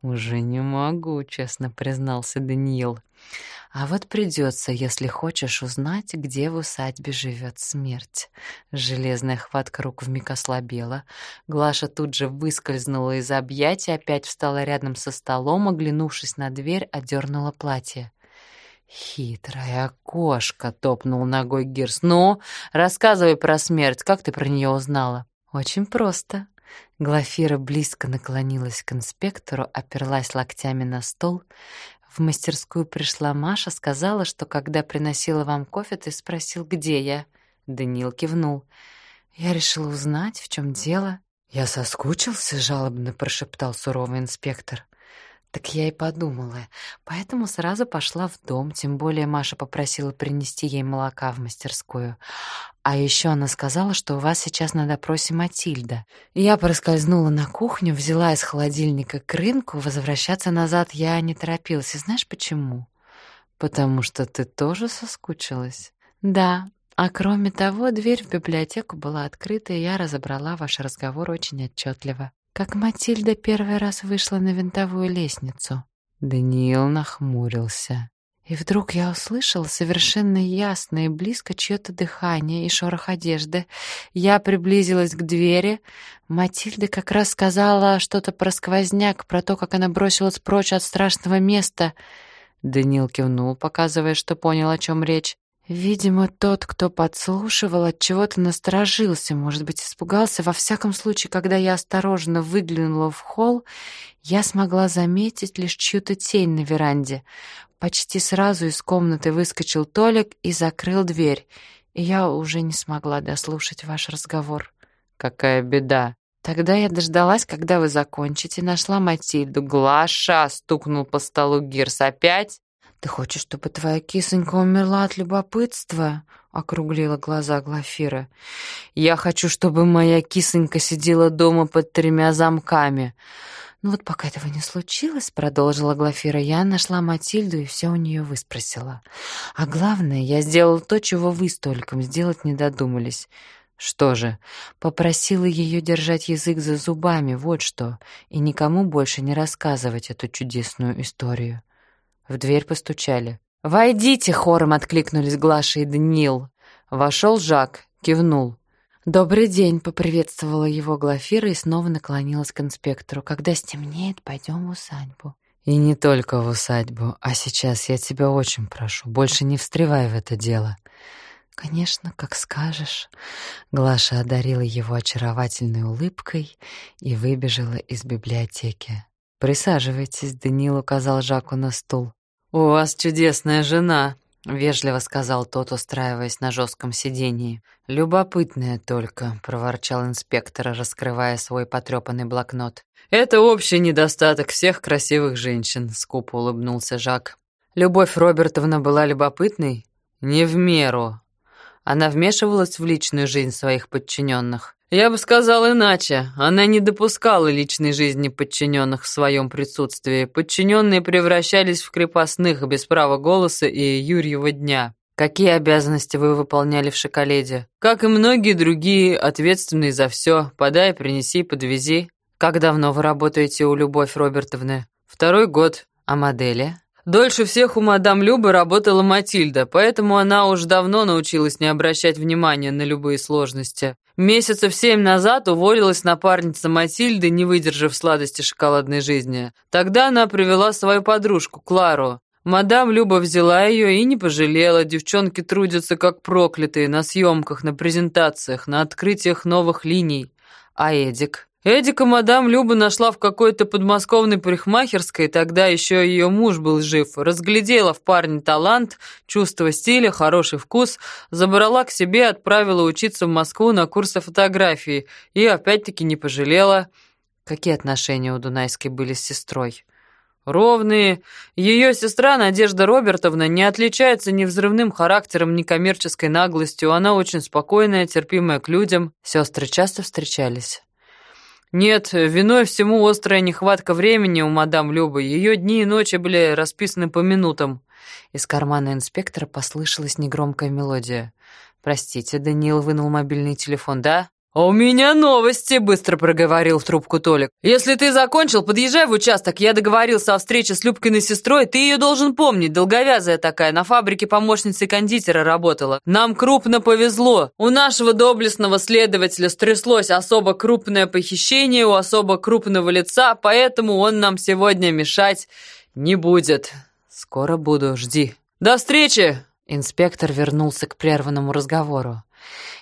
«Уже не могу», — честно признался Даниил. «А вот придется, если хочешь узнать, где в усадьбе живет смерть». Железная хватка рук вмиг ослабела. Глаша тут же выскользнула из объятия, опять встала рядом со столом, оглянувшись на дверь, одернула платье. «Хитрая кошка!» — топнул ногой Гирс. «Ну, рассказывай про смерть. Как ты про нее узнала?» «Очень просто. Глафира близко наклонилась к инспектору, оперлась локтями на стол. В мастерскую пришла Маша, сказала, что когда приносила вам кофе, ты спросил, где я. Даниил кивнул. Я решила узнать, в чем дело. Я соскучился, жалобно прошептал суровый инспектор. Так я и подумала, поэтому сразу пошла в дом, тем более Маша попросила принести ей молока в мастерскую. А еще она сказала, что у вас сейчас на допросе Матильда. Я проскользнула на кухню, взяла из холодильника крынку, возвращаться назад я не торопилась. И знаешь почему? Потому что ты тоже соскучилась. Да, а кроме того, дверь в библиотеку была открыта, и я разобрала ваш разговор очень отчетливо как Матильда первый раз вышла на винтовую лестницу. Даниил нахмурился. И вдруг я услышал совершенно ясно и близко чье-то дыхание и шорох одежды. Я приблизилась к двери. Матильда как раз сказала что-то про сквозняк, про то, как она бросилась прочь от страшного места. Даниил кивнул, показывая, что понял, о чем речь. Видимо, тот, кто подслушивал, от чего-то насторожился, может быть, испугался. Во всяком случае, когда я осторожно выглянула в холл, я смогла заметить лишь чью-то тень на веранде. Почти сразу из комнаты выскочил Толик и закрыл дверь, и я уже не смогла дослушать ваш разговор. Какая беда. Тогда я дождалась, когда вы закончите, нашла Матильду. «Глаша!» — стукнул по столу Гирс. «Опять?» «Ты хочешь, чтобы твоя кисонька умерла от любопытства?» — округлила глаза Глафира. «Я хочу, чтобы моя кисонька сидела дома под тремя замками». «Ну вот пока этого не случилось», — продолжила Глафира, «я нашла Матильду и все у нее выспросила. А главное, я сделала то, чего вы с Толиком сделать не додумались». «Что же?» «Попросила ее держать язык за зубами, вот что, и никому больше не рассказывать эту чудесную историю». В дверь постучали. «Войдите!» — хором откликнулись Глаша и Даниил. Вошел Жак, кивнул. «Добрый день!» — поприветствовала его Глафира и снова наклонилась к инспектору. «Когда стемнеет, пойдем в усадьбу». «И не только в усадьбу, а сейчас я тебя очень прошу, больше не встревай в это дело». «Конечно, как скажешь». Глаша одарила его очаровательной улыбкой и выбежала из библиотеки. «Присаживайтесь», — Даниил указал Жаку на стул. «У вас чудесная жена», — вежливо сказал тот, устраиваясь на жестком сидении. «Любопытная только», — проворчал инспектор, раскрывая свой потрепанный блокнот. «Это общий недостаток всех красивых женщин», — скупо улыбнулся Жак. «Любовь Робертовна была любопытной?» «Не в меру». Она вмешивалась в личную жизнь своих подчиненных. Я бы сказал иначе. Она не допускала личной жизни подчиненных в своем присутствии. Подчиненные превращались в крепостных без права голоса и Юрьева дня. Какие обязанности вы выполняли в Шоколеде? Как и многие другие, ответственные за все. Подай, принеси, подвези. Как давно вы работаете у Любовь Робертовны? Второй год. А модели? Дольше всех у мадам Любы работала Матильда, поэтому она уж давно научилась не обращать внимания на любые сложности. Месяцев семь назад уволилась напарница Матильды, не выдержав сладости шоколадной жизни. Тогда она привела свою подружку, Клару. Мадам Люба взяла ее и не пожалела. Девчонки трудятся как проклятые на съемках, на презентациях, на открытиях новых линий. А Эдик? Эдика мадам Люба нашла в какой-то подмосковной парикмахерской, тогда еще ее муж был жив, разглядела в парне талант, чувство стиля, хороший вкус, забрала к себе, отправила учиться в Москву на курсы фотографии и опять-таки не пожалела. Какие отношения у Дунайской были с сестрой? ровные. Ее сестра Надежда Робертовна не отличается ни взрывным характером, ни коммерческой наглостью. Она очень спокойная, терпимая к людям. Сестры часто встречались. Нет, виной всему острая нехватка времени у мадам Любы. Ее дни и ночи были расписаны по минутам. Из кармана инспектора послышалась негромкая мелодия. «Простите», — Даниил вынул мобильный телефон. «Да?» «А у меня новости», — быстро проговорил в трубку Толик. «Если ты закончил, подъезжай в участок. Я договорился о встрече с Любкиной сестрой. Ты ее должен помнить, долговязая такая, на фабрике помощницей кондитера работала. Нам крупно повезло. У нашего доблестного следователя стряслось особо крупное похищение у особо крупного лица, поэтому он нам сегодня мешать не будет. Скоро буду, жди. До встречи!» Инспектор вернулся к прерванному разговору.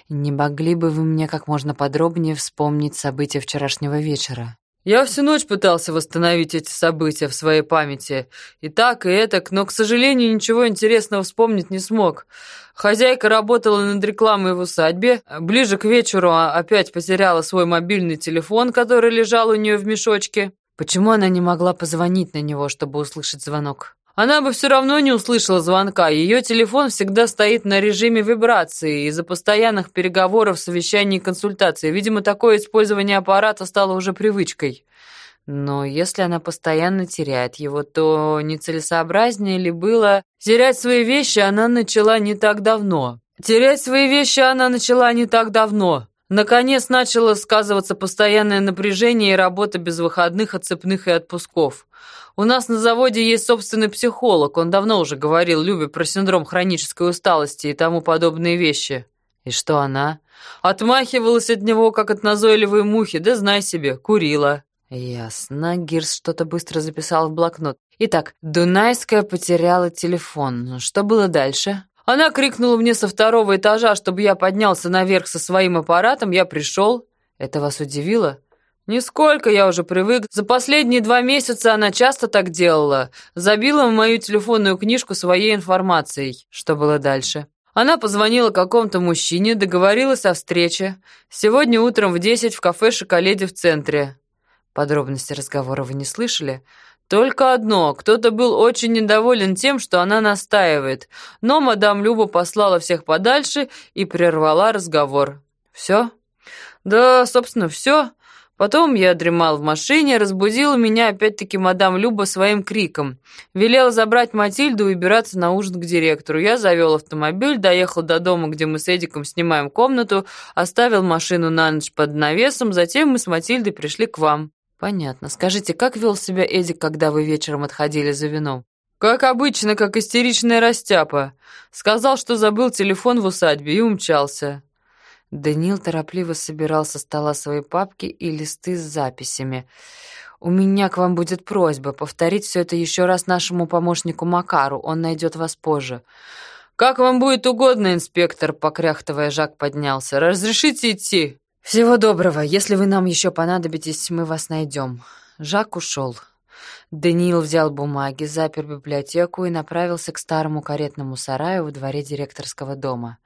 Не могли бы вы мне как можно подробнее вспомнить события вчерашнего вечера? Я всю ночь пытался восстановить эти события в своей памяти. И так, и этак, но, к сожалению, ничего интересного вспомнить не смог. Хозяйка работала над рекламой в усадьбе. Ближе к вечеру опять потеряла свой мобильный телефон, который лежал у нее в мешочке. Почему она не могла позвонить на него, чтобы услышать звонок? Она бы все равно не услышала звонка. Ее телефон всегда стоит на режиме вибрации из-за постоянных переговоров, совещаний и консультаций. Видимо, такое использование аппарата стало уже привычкой. Но если она постоянно теряет его, то нецелесообразнее ли было... Терять свои вещи она начала не так давно. Терять свои вещи она начала не так давно. Наконец начало сказываться постоянное напряжение и работа без выходных, отцепных и отпусков. У нас на заводе есть собственный психолог. Он давно уже говорил Любе про синдром хронической усталости и тому подобные вещи. И что она? Отмахивалась от него, как от назойливой мухи, да знай себе, курила. Ясно. Гирс что-то быстро записал в блокнот. Итак, Дунайская потеряла телефон. Что было дальше? Она крикнула мне со второго этажа, чтобы я поднялся наверх со своим аппаратом. Я пришел. Это вас удивило? «Нисколько, я уже привык. За последние два месяца она часто так делала. Забила в мою телефонную книжку своей информацией. Что было дальше?» Она позвонила какому-то мужчине, договорилась о встрече. Сегодня утром в десять в кафе «Шоколеде» в центре. Подробности разговора вы не слышали? Только одно. Кто-то был очень недоволен тем, что она настаивает. Но мадам Люба послала всех подальше и прервала разговор. Все? Да, собственно, все. Потом я дремал в машине, разбудила меня опять-таки мадам Люба своим криком. Велела забрать Матильду и убираться на ужин к директору. Я завел автомобиль, доехал до дома, где мы с Эдиком снимаем комнату, оставил машину на ночь под навесом, затем мы с Матильдой пришли к вам. Понятно. Скажите, как вел себя Эдик, когда вы вечером отходили за вином? Как обычно, как истеричная растяпа. Сказал, что забыл телефон в усадьбе и умчался. Даниил торопливо собирал со стола свои папки и листы с записями. «У меня к вам будет просьба повторить все это еще раз нашему помощнику Макару. Он найдет вас позже». «Как вам будет угодно, инспектор», — покряхтывая, Жак поднялся. «Разрешите идти?» «Всего доброго. Если вы нам еще понадобитесь, мы вас найдем». Жак ушел. Даниил взял бумаги, запер библиотеку и направился к старому каретному сараю во дворе директорского дома.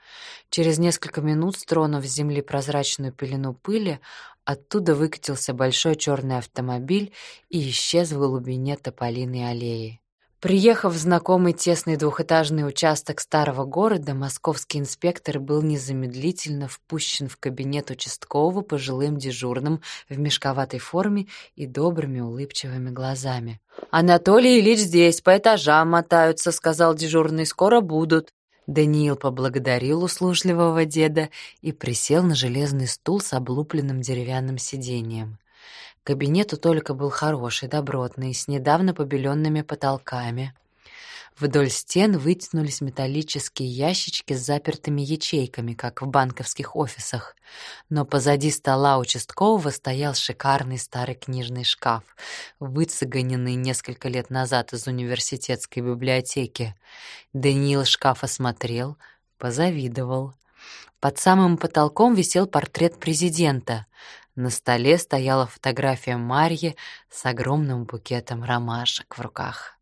Через несколько минут, стронув с земли прозрачную пелену пыли, оттуда выкатился большой черный автомобиль и исчез в глубине тополиной аллеи. Приехав в знакомый тесный двухэтажный участок старого города, московский инспектор был незамедлительно впущен в кабинет участкового пожилым дежурным в мешковатой форме и добрыми улыбчивыми глазами. «Анатолий Ильич здесь, по этажам мотаются», — сказал дежурный, — «скоро будут». Даниил поблагодарил услужливого деда и присел на железный стул с облупленным деревянным сиденьем. Кабинет у Толика был хороший, добротный, с недавно побеленными потолками. Вдоль стен вытянулись металлические ящички с запертыми ячейками, как в банковских офисах. Но позади стола участкового стоял шикарный старый книжный шкаф, выцеганенный несколько лет назад из университетской библиотеки. Даниил шкаф осмотрел, позавидовал. Под самым потолком висел портрет президента. На столе стояла фотография Марьи с огромным букетом ромашек в руках.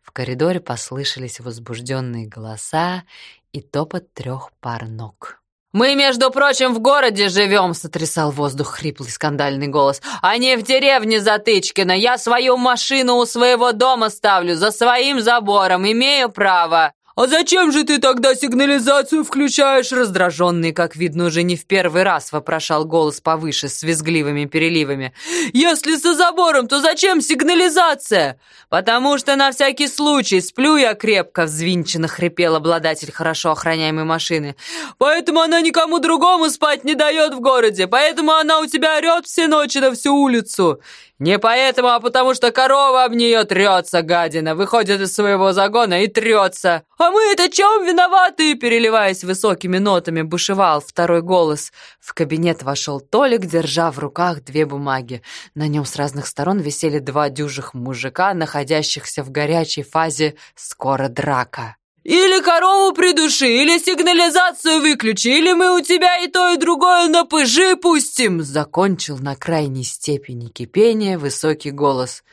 В коридоре послышались возбужденные голоса и топот трех пар ног. «Мы, между прочим, в городе живем», — сотрясал воздух хриплый скандальный голос. «А не в деревне Затычкина. Я свою машину у своего дома ставлю, за своим забором, имею право». «А зачем же ты тогда сигнализацию включаешь?» Раздраженный, как видно, уже не в первый раз вопрошал голос повыше с визгливыми переливами. «Если за забором, то зачем сигнализация?» «Потому что на всякий случай сплю я крепко», взвинченно хрипел обладатель хорошо охраняемой машины. «Поэтому она никому другому спать не дает в городе, поэтому она у тебя орет все ночи на всю улицу. Не поэтому, а потому что корова об нее трется, гадина, выходит из своего загона и трется. А мы это чем виноваты? Переливаясь высокими нотами, бушевал второй голос. В кабинет вошел Толик, держа в руках две бумаги. На нем с разных сторон висели два дюжих мужика, находящихся в горячей фазе «скоро драка». Или корову придуши, или сигнализацию выключи, или мы у тебя и то, и другое на пыжи пустим!» Закончил на крайней степени кипения высокий голос.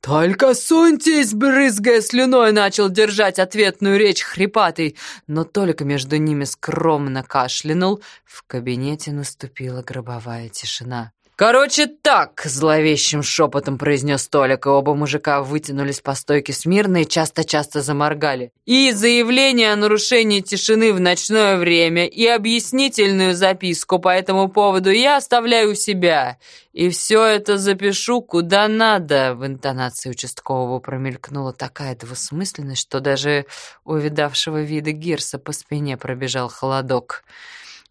«Только суньтесь!» — брызгая слюной, начал держать ответную речь хрипатый, но только между ними скромно кашлянул. В кабинете наступила гробовая тишина. «Короче, так!» — зловещим шепотом произнес Толик, и оба мужика вытянулись по стойке смирно и часто-часто заморгали. «И заявление о нарушении тишины в ночное время, и объяснительную записку по этому поводу я оставляю у себя. И все это запишу куда надо!» В интонации участкового промелькнула такая двусмысленность, что даже у видавшего вида Гирса по спине пробежал холодок.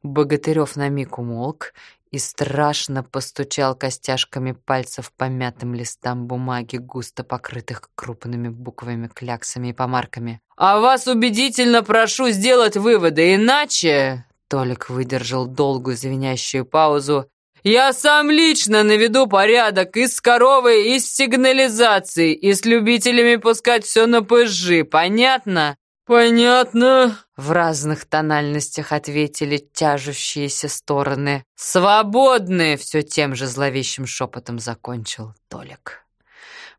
Богатырев на миг умолк и страшно постучал костяшками пальцев по мятым листам бумаги, густо покрытых крупными буквами, кляксами и помарками. «А вас убедительно прошу сделать выводы, иначе...» Толик выдержал долгую звенящую паузу. «Я сам лично наведу порядок и с коровой, и с сигнализацией, и с любителями пускать все на пыжи, понятно?» «Понятно», — в разных тональностях ответили тяжущиеся стороны. «Свободны!» — все тем же зловещим шепотом закончил Толик.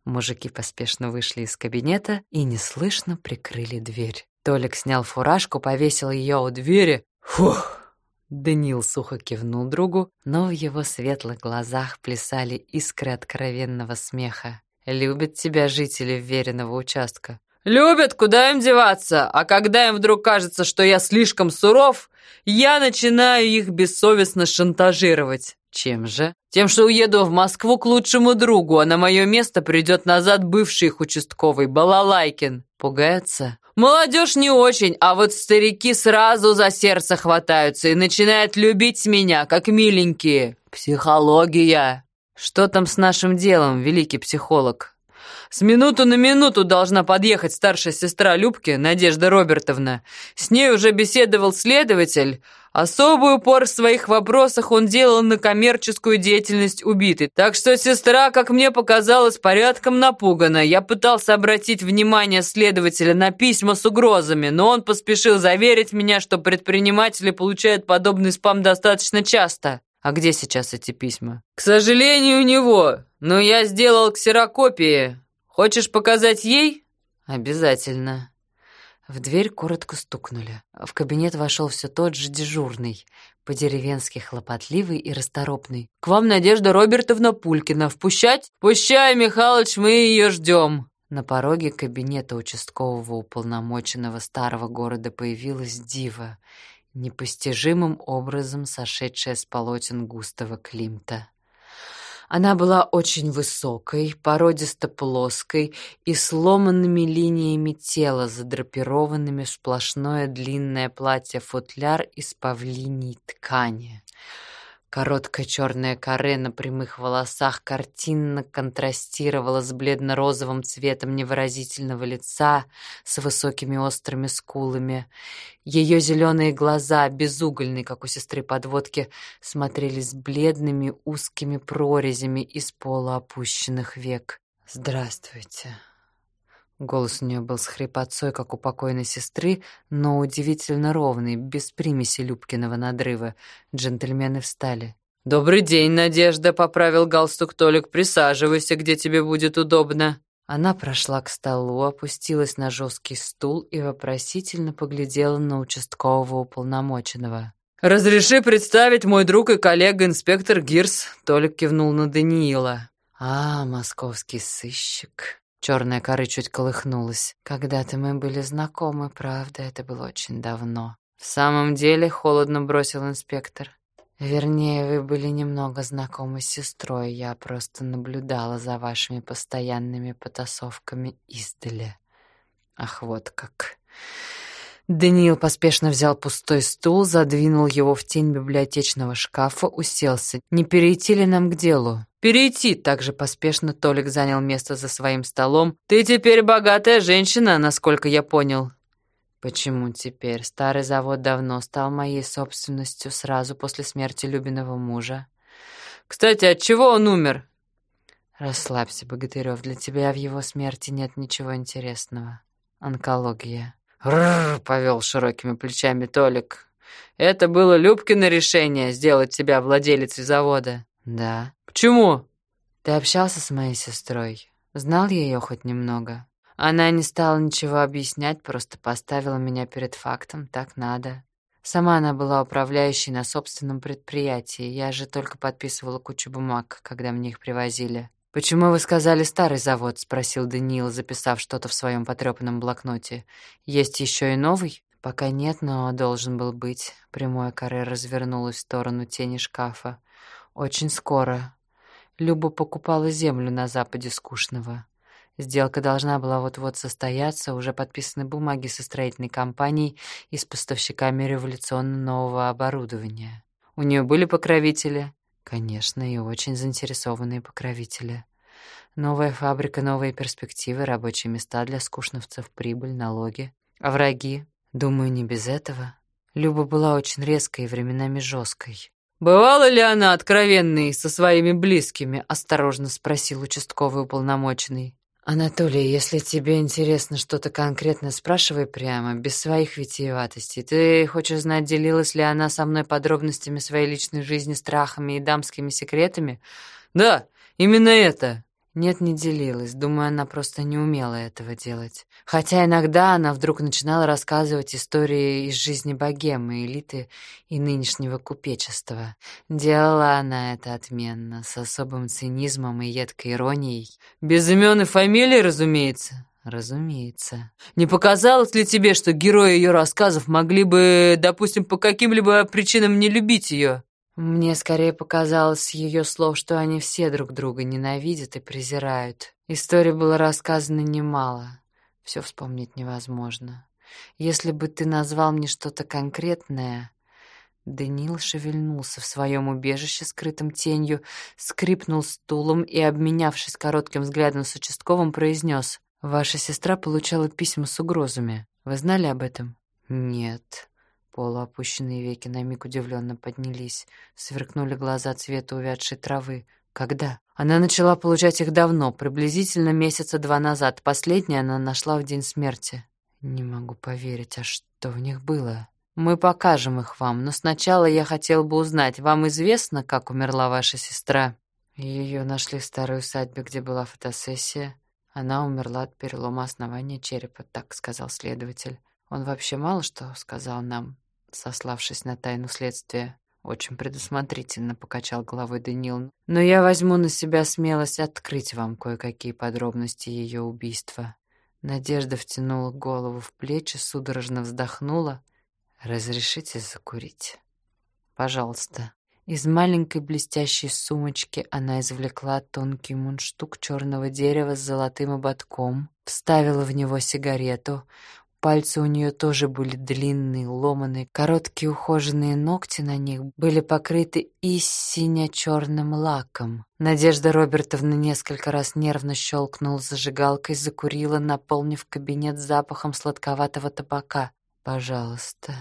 Мужики поспешно вышли из кабинета и неслышно прикрыли дверь. Толик снял фуражку, повесил ее у двери. «Фух!» Даниил сухо кивнул другу, но в его светлых глазах плясали искры откровенного смеха. «Любят тебя жители веренного участка. Любят, куда им деваться, а когда им вдруг кажется, что я слишком суров, я начинаю их бессовестно шантажировать. Чем же? Тем, что уеду в Москву к лучшему другу, а на мое место придет назад бывший их участковый, Балалайкин. Пугаются? Молодежь не очень, а вот старики сразу за сердце хватаются и начинают любить меня, как миленькие. Психология. Что там с нашим делом, великий психолог? С минуту на минуту должна подъехать старшая сестра Любки, Надежда Робертовна. С ней уже беседовал следователь. Особый упор в своих вопросах он делал на коммерческую деятельность убитой. Так что сестра, как мне показалось, порядком напугана. Я пытался обратить внимание следователя на письма с угрозами, но он поспешил заверить меня, что предприниматели получают подобный спам достаточно часто. А где сейчас эти письма? К сожалению, у него. Но я сделал ксерокопии. Хочешь показать ей? Обязательно. В дверь коротко стукнули. В кабинет вошел все тот же дежурный, по-деревенски хлопотливый и расторопный. «К вам Надежда Робертовна Пулькина. Впущать?» «Пущай, Михалыч, мы ее ждем!» На пороге кабинета участкового уполномоченного старого города появилась дива, непостижимым образом сошедшая с полотен Густава Климта. Она была очень высокой, породисто-плоской и сломанными линиями тела, задрапированными в сплошное длинное платье-футляр из павлиней ткани. Короткое черное каре на прямых волосах картинно контрастировало с бледно-розовым цветом невыразительного лица с высокими острыми скулами. Ее зеленые глаза, безугольные, как у сестры подводки, смотрели с бледными узкими прорезями из полуопущенных век. «Здравствуйте», Голос у нее был с хрипотцой, как у покойной сестры, но удивительно ровный, без примеси Любкиного надрыва. Джентльмены встали. «Добрый день, Надежда!» — поправил галстук Толик. «Присаживайся, где тебе будет удобно». Она прошла к столу, опустилась на жесткий стул и вопросительно поглядела на участкового уполномоченного. «Разреши представить мой друг и коллега инспектор Гирс», — Толик кивнул на Даниила. «А, московский сыщик». Черная коры чуть колыхнулась. Когда-то мы были знакомы, правда, это было очень давно. В самом деле, холодно бросил инспектор. Вернее, вы были немного знакомы с сестрой, я просто наблюдала за вашими постоянными потасовками издали. Ах, вот как. Даниил поспешно взял пустой стул, задвинул его в тень библиотечного шкафа, уселся. Не перейти ли нам к делу? Перейти, также поспешно Толик занял место за своим столом. Ты теперь богатая женщина, насколько я понял. Почему теперь? Старый завод давно стал моей собственностью сразу после смерти Любиного мужа. Кстати, от чего он умер? Расслабься, Богатырев, для тебя в его смерти нет ничего интересного. Онкология. Рррр, повел широкими плечами Толик. Это было Любкино решение сделать тебя владелицей завода. Да. Почему? Ты общался с моей сестрой? Знал ее хоть немного? Она не стала ничего объяснять, просто поставила меня перед фактом, так надо. Сама она была управляющей на собственном предприятии, я же только подписывала кучу бумаг, когда мне их привозили. «Почему вы сказали старый завод?» — спросил Даниил, записав что-то в своем потрепанном блокноте. «Есть еще и новый?» «Пока нет, но должен был быть». Прямое каре развернулось в сторону тени шкафа. «Очень скоро. Люба покупала землю на западе Скучного. Сделка должна была вот-вот состояться, уже подписаны бумаги со строительной компанией и с поставщиками революционно нового оборудования. У нее были покровители?» Конечно, и очень заинтересованные покровители. Новая фабрика, новые перспективы, рабочие места для скучновцев, прибыль, налоги. А враги? Думаю, не без этого. Люба была очень резкой и временами жесткой. «Бывала ли она откровенной со своими близкими?» — осторожно спросил участковый уполномоченный. «Анатолий, если тебе интересно что-то конкретно, спрашивай прямо, без своих витиеватостей. Ты хочешь знать, делилась ли она со мной подробностями своей личной жизни, страхами и дамскими секретами?» «Да, именно это!» Нет, не делилась. Думаю, она просто не умела этого делать. Хотя иногда она вдруг начинала рассказывать истории из жизни богемы, элиты и нынешнего купечества. Делала она это отменно, с особым цинизмом и едкой иронией. Без имен и фамилий, разумеется. Разумеется. Не показалось ли тебе, что герои ее рассказов могли бы, допустим, по каким-либо причинам не любить ее? Мне скорее показалось ее слов, что они все друг друга ненавидят и презирают. Историй было рассказано немало. Все вспомнить невозможно. Если бы ты назвал мне что-то конкретное... Даниил шевельнулся в своем убежище, скрытым тенью, скрипнул стулом и, обменявшись коротким взглядом с участковым, произнес. «Ваша сестра получала письма с угрозами. Вы знали об этом?» «Нет». Полуопущенные веки на миг удивленно поднялись, сверкнули глаза цвета увядшей травы. Когда? Она начала получать их давно, приблизительно месяца два назад. Последнее она нашла в день смерти. Не могу поверить, а что в них было? Мы покажем их вам, но сначала я хотел бы узнать, вам известно, как умерла ваша сестра? Ее нашли в старой усадьбе, где была фотосессия. Она умерла от перелома основания черепа, так сказал следователь. Он вообще мало что сказал нам, сославшись на тайну следствия. Очень предусмотрительно покачал головой Даниил. Но я возьму на себя смелость открыть вам кое-какие подробности ее убийства. Надежда втянула голову в плечи, судорожно вздохнула. «Разрешите закурить?» «Пожалуйста». Из маленькой блестящей сумочки она извлекла тонкий мундштук черного дерева с золотым ободком, вставила в него сигарету, Пальцы у нее тоже были длинные, ломаные, короткие ухоженные ногти на них были покрыты истинно черным лаком. Надежда Робертовна несколько раз нервно щелкнула зажигалкой, закурила, наполнив кабинет запахом сладковатого табака. «Пожалуйста,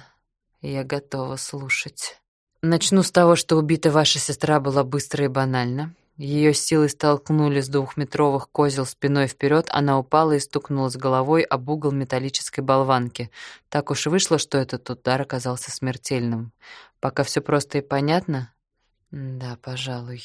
я готова слушать». Начну с того, что убита ваша сестра была быстро и банально. Ее силы столкнули с двухметровых козел спиной вперед, она упала и стукнулась головой об угол металлической болванки. Так уж вышло, что этот удар оказался смертельным. Пока все просто и понятно? Да, пожалуй.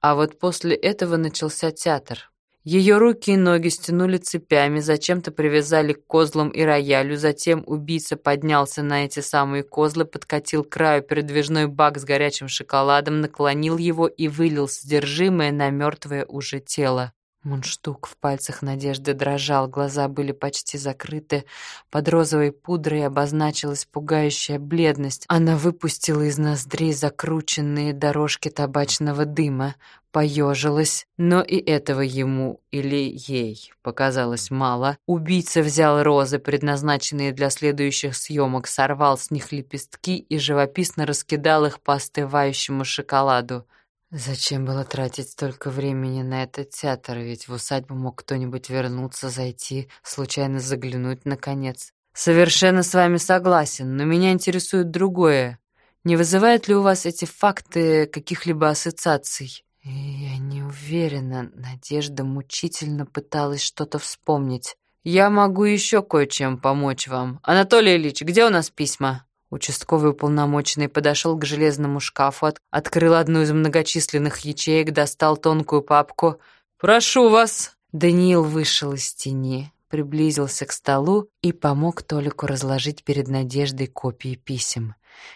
А вот после этого начался театр. Ее руки и ноги стянули цепями, зачем-то привязали к козлам и роялю, затем убийца поднялся на эти самые козлы, подкатил к краю передвижной бак с горячим шоколадом, наклонил его и вылил содержимое на мертвое уже тело. Мундштук в пальцах Надежды дрожал, глаза были почти закрыты. Под розовой пудрой обозначилась пугающая бледность. Она выпустила из ноздрей закрученные дорожки табачного дыма, поежилась, но и этого ему или ей показалось мало. Убийца взял розы, предназначенные для следующих съемок, сорвал с них лепестки и живописно раскидал их по остывающему шоколаду. Зачем было тратить столько времени на этот театр, ведь в усадьбу мог кто-нибудь вернуться, зайти, случайно заглянуть наконец. Совершенно с вами согласен, но меня интересует другое. Не вызывают ли у вас эти факты каких-либо ассоциаций? Я не уверена, Надежда мучительно пыталась что-то вспомнить. Я могу еще кое-чем помочь вам. Анатолий Ильич, где у нас письма? Участковый уполномоченный подошел к железному шкафу, от открыл одну из многочисленных ячеек, достал тонкую папку. «Прошу вас!» Даниил вышел из тени, приблизился к столу и помог Толику разложить перед Надеждой копии писем.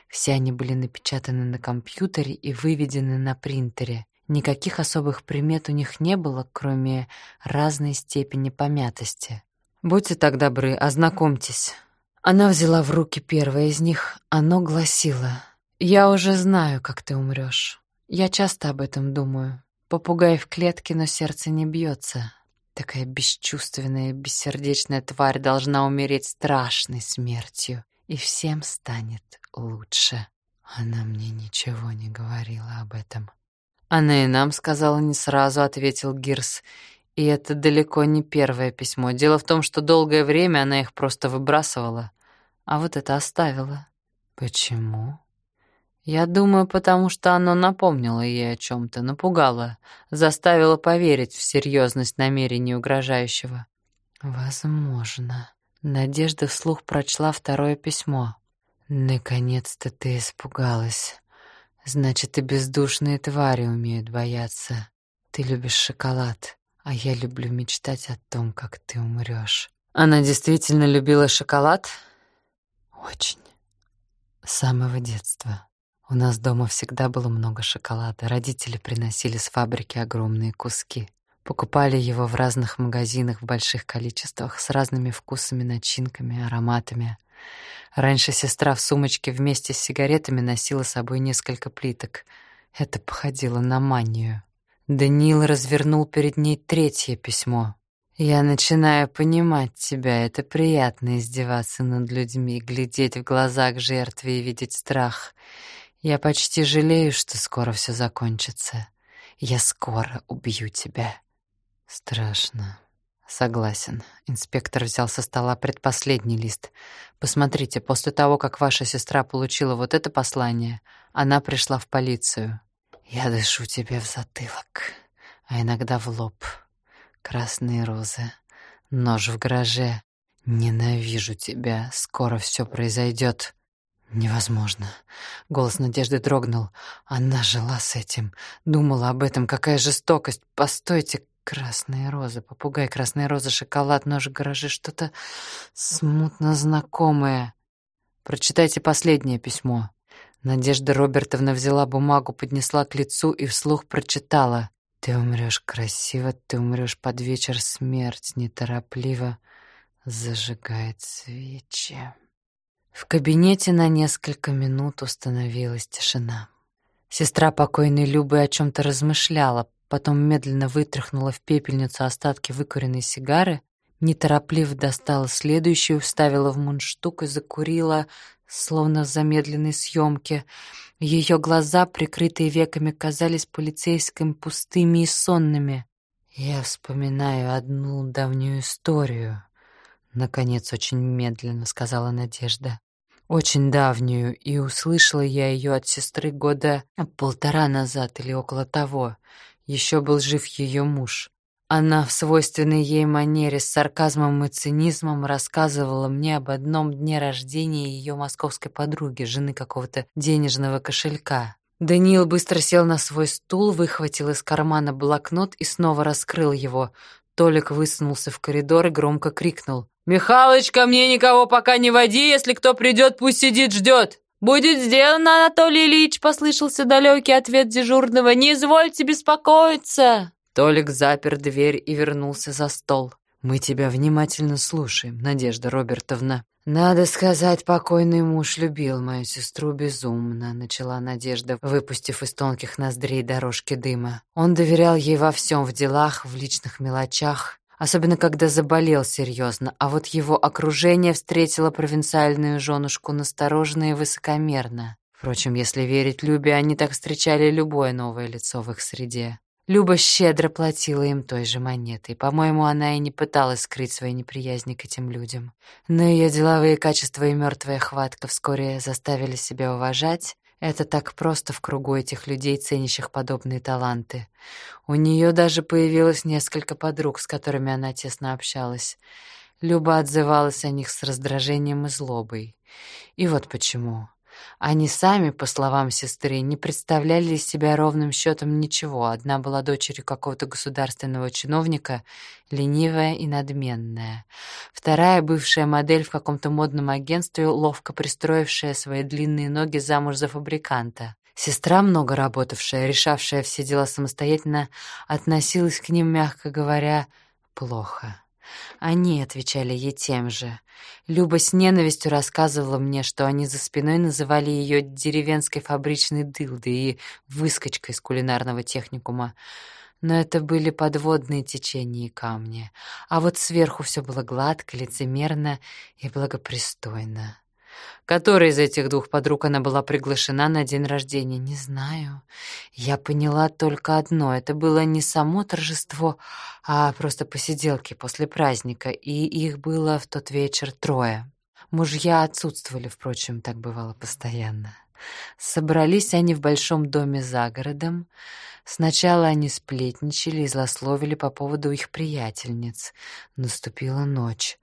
Все они были напечатаны на компьютере и выведены на принтере. Никаких особых примет у них не было, кроме разной степени помятости. «Будьте так добры, ознакомьтесь». Она взяла в руки первое из них. Оно гласило «Я уже знаю, как ты умрешь. Я часто об этом думаю. Попугай в клетке, но сердце не бьется. Такая бесчувственная, бессердечная тварь должна умереть страшной смертью, и всем станет лучше». Она мне ничего не говорила об этом. Она и нам сказала не сразу, ответил Гирс. И это далеко не первое письмо. Дело в том, что долгое время она их просто выбрасывала, а вот это оставила. Почему? Я думаю, потому что оно напомнило ей о чем то напугало, заставило поверить в серьезность намерений угрожающего. Возможно. Надежда вслух прочла второе письмо. Наконец-то ты испугалась. Значит, и бездушные твари умеют бояться. Ты любишь шоколад а я люблю мечтать о том, как ты умрёшь. Она действительно любила шоколад? Очень. С самого детства. У нас дома всегда было много шоколада. Родители приносили с фабрики огромные куски. Покупали его в разных магазинах в больших количествах, с разными вкусами, начинками, ароматами. Раньше сестра в сумочке вместе с сигаретами носила с собой несколько плиток. Это походило на манию. Даниил развернул перед ней третье письмо. «Я начинаю понимать тебя. Это приятно издеваться над людьми, глядеть в глаза к жертве и видеть страх. Я почти жалею, что скоро все закончится. Я скоро убью тебя». «Страшно». «Согласен». Инспектор взял со стола предпоследний лист. «Посмотрите, после того, как ваша сестра получила вот это послание, она пришла в полицию. Я дышу тебе в затылок, а иногда в лоб. Красные розы, нож в гараже. Ненавижу тебя, скоро все произойдет. Невозможно. Голос Надежды дрогнул. Она жила с этим, думала об этом, какая жестокость. Постойте, красные розы, попугай, красные розы, шоколад, нож в гараже, что-то смутно знакомое. Прочитайте последнее письмо. Надежда Робертовна взяла бумагу, поднесла к лицу и вслух прочитала. «Ты умрешь красиво, ты умрешь под вечер, смерть неторопливо зажигает свечи». В кабинете на несколько минут установилась тишина. Сестра покойной Любы о чем-то размышляла, потом медленно вытряхнула в пепельницу остатки выкуренной сигары, неторопливо достала следующую, вставила в мундштук и закурила, словно в замедленной съемке. Ее глаза, прикрытые веками, казались полицейским пустыми и сонными. Я вспоминаю одну давнюю историю. Наконец, очень медленно сказала Надежда. Очень давнюю, и услышала я ее от сестры года полтора назад или около того. Еще был жив ее муж. Она в свойственной ей манере с сарказмом и цинизмом рассказывала мне об одном дне рождения ее московской подруги, жены какого-то денежного кошелька. Даниил быстро сел на свой стул, выхватил из кармана блокнот и снова раскрыл его. Толик высунулся в коридор и громко крикнул. «Михалыч, ко мне никого пока не води, если кто придет, пусть сидит, ждет!» «Будет сделано, Анатолий Ильич!» — послышался далекий ответ дежурного. «Не извольте беспокоиться!» Толик запер дверь и вернулся за стол. «Мы тебя внимательно слушаем, Надежда Робертовна». «Надо сказать, покойный муж любил мою сестру безумно», — начала Надежда, выпустив из тонких ноздрей дорожки дыма. Он доверял ей во всем, в делах, в личных мелочах, особенно когда заболел серьезно, а вот его окружение встретило провинциальную женушку настороженно и высокомерно. Впрочем, если верить Любе, они так встречали любое новое лицо в их среде. Люба щедро платила им той же монетой. По-моему, она и не пыталась скрыть свои неприязни к этим людям. Но ее деловые качества и мертвая хватка вскоре заставили себя уважать. Это так просто в кругу этих людей, ценящих подобные таланты. У нее даже появилось несколько подруг, с которыми она тесно общалась. Люба отзывалась о них с раздражением и злобой. И вот почему. Они сами, по словам сестры, не представляли из себя ровным счетом ничего. Одна была дочерью какого-то государственного чиновника, ленивая и надменная. Вторая — бывшая модель в каком-то модном агентстве, ловко пристроившая свои длинные ноги замуж за фабриканта. Сестра, много работавшая, решавшая все дела самостоятельно, относилась к ним, мягко говоря, плохо. Они отвечали ей тем же. Люба с ненавистью рассказывала мне, что они за спиной называли ее деревенской фабричной дылдой и выскочкой из кулинарного техникума. Но это были подводные течения и камни. А вот сверху все было гладко, лицемерно и благопристойно. Которой из этих двух подруг она была приглашена на день рождения, не знаю. Я поняла только одно: это было не само торжество, а просто посиделки после праздника, и их было в тот вечер трое. Мужья отсутствовали, впрочем, так бывало постоянно. Собрались они в большом доме за городом. Сначала они сплетничали и злословили по поводу их приятельниц. Наступила ночь.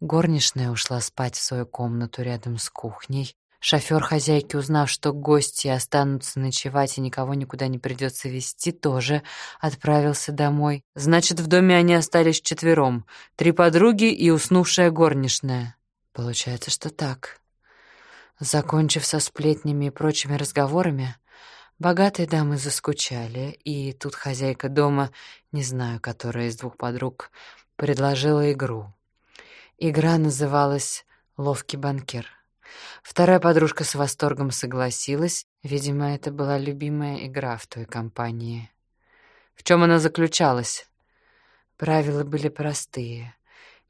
Горничная ушла спать в свою комнату рядом с кухней. Шофер хозяйки, узнав, что гости останутся ночевать и никого никуда не придется везти, тоже отправился домой. Значит, в доме они остались четвером. Три подруги и уснувшая горничная. Получается, что так. Закончив со сплетнями и прочими разговорами, богатые дамы заскучали, и тут хозяйка дома, не знаю, которая из двух подруг, предложила игру. Игра называлась «Ловкий банкир». Вторая подружка с восторгом согласилась. Видимо, это была любимая игра в той компании. В чем она заключалась? Правила были простые.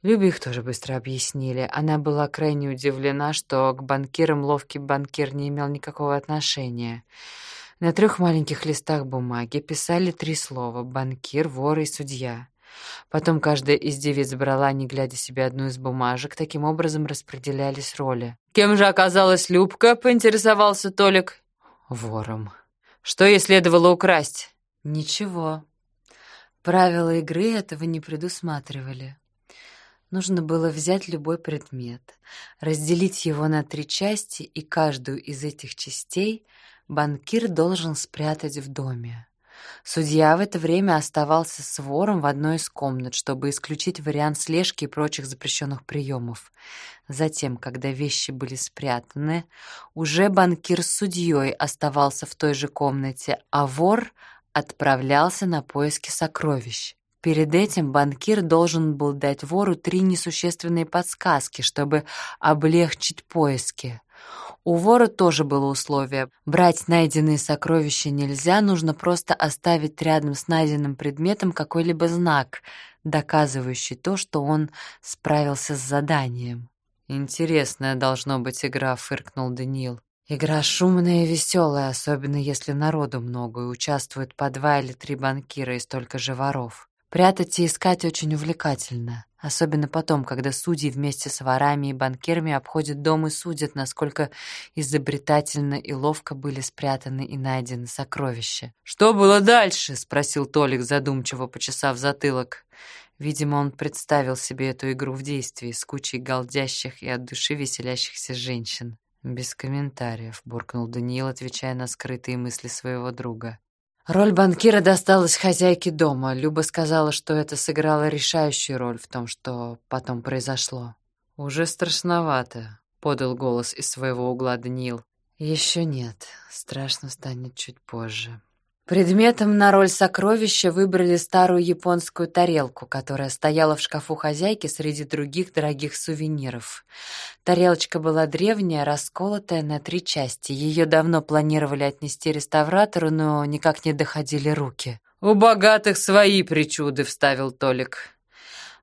Любе их тоже быстро объяснили. Она была крайне удивлена, что к банкирам ловкий банкир не имел никакого отношения. На трех маленьких листах бумаги писали три слова «банкир», «вор» и «судья». Потом каждая из девиц брала, не глядя себе, одну из бумажек. Таким образом распределялись роли. «Кем же оказалась Любка?» — поинтересовался Толик. «Вором». «Что ей следовало украсть?» «Ничего. Правила игры этого не предусматривали». Нужно было взять любой предмет, разделить его на три части, и каждую из этих частей банкир должен спрятать в доме. Судья в это время оставался с вором в одной из комнат, чтобы исключить вариант слежки и прочих запрещенных приемов. Затем, когда вещи были спрятаны, уже банкир с судьей оставался в той же комнате, а вор отправлялся на поиски сокровищ. Перед этим банкир должен был дать вору три несущественные подсказки, чтобы облегчить поиски. У вора тоже было условие. Брать найденные сокровища нельзя, нужно просто оставить рядом с найденным предметом какой-либо знак, доказывающий то, что он справился с заданием. «Интересная должно быть игра», — фыркнул Даниил. «Игра шумная и веселая, особенно если народу много и участвуют по два или три банкира и столько же воров. Прятать и искать очень увлекательно, особенно потом, когда судьи вместе с ворами и банкирами обходят дом и судят, насколько изобретательно и ловко были спрятаны и найдены сокровища. «Что было дальше?» — спросил Толик, задумчиво почесав затылок. Видимо, он представил себе эту игру в действии с кучей голдящих и от души веселящихся женщин. «Без комментариев», — буркнул Даниил, отвечая на скрытые мысли своего друга. Роль банкира досталась хозяйке дома. Люба сказала, что это сыграло решающую роль в том, что потом произошло. «Уже страшновато», — подал голос из своего угла Даниил. «Еще нет. Страшно станет чуть позже». Предметом на роль сокровища выбрали старую японскую тарелку, которая стояла в шкафу хозяйки среди других дорогих сувениров. Тарелочка была древняя, расколотая на три части. Ее давно планировали отнести реставратору, но никак не доходили руки. «У богатых свои причуды», — вставил Толик.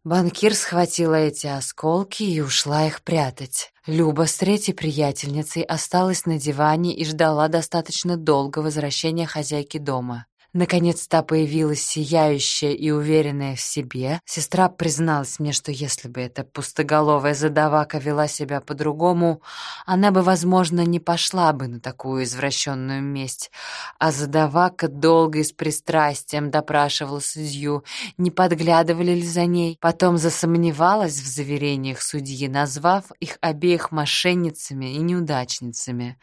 Банкир схватила эти осколки и ушла их прятать. Люба с третьей приятельницей осталась на диване и ждала достаточно долго возвращения хозяйки дома. Наконец то появилась сияющая и уверенная в себе. Сестра призналась мне, что если бы эта пустоголовая задавака вела себя по-другому, она бы, возможно, не пошла бы на такую извращенную месть. А задавака долго и с пристрастием допрашивала судью, не подглядывали ли за ней. Потом засомневалась в заверениях судьи, назвав их обеих мошенницами и неудачницами,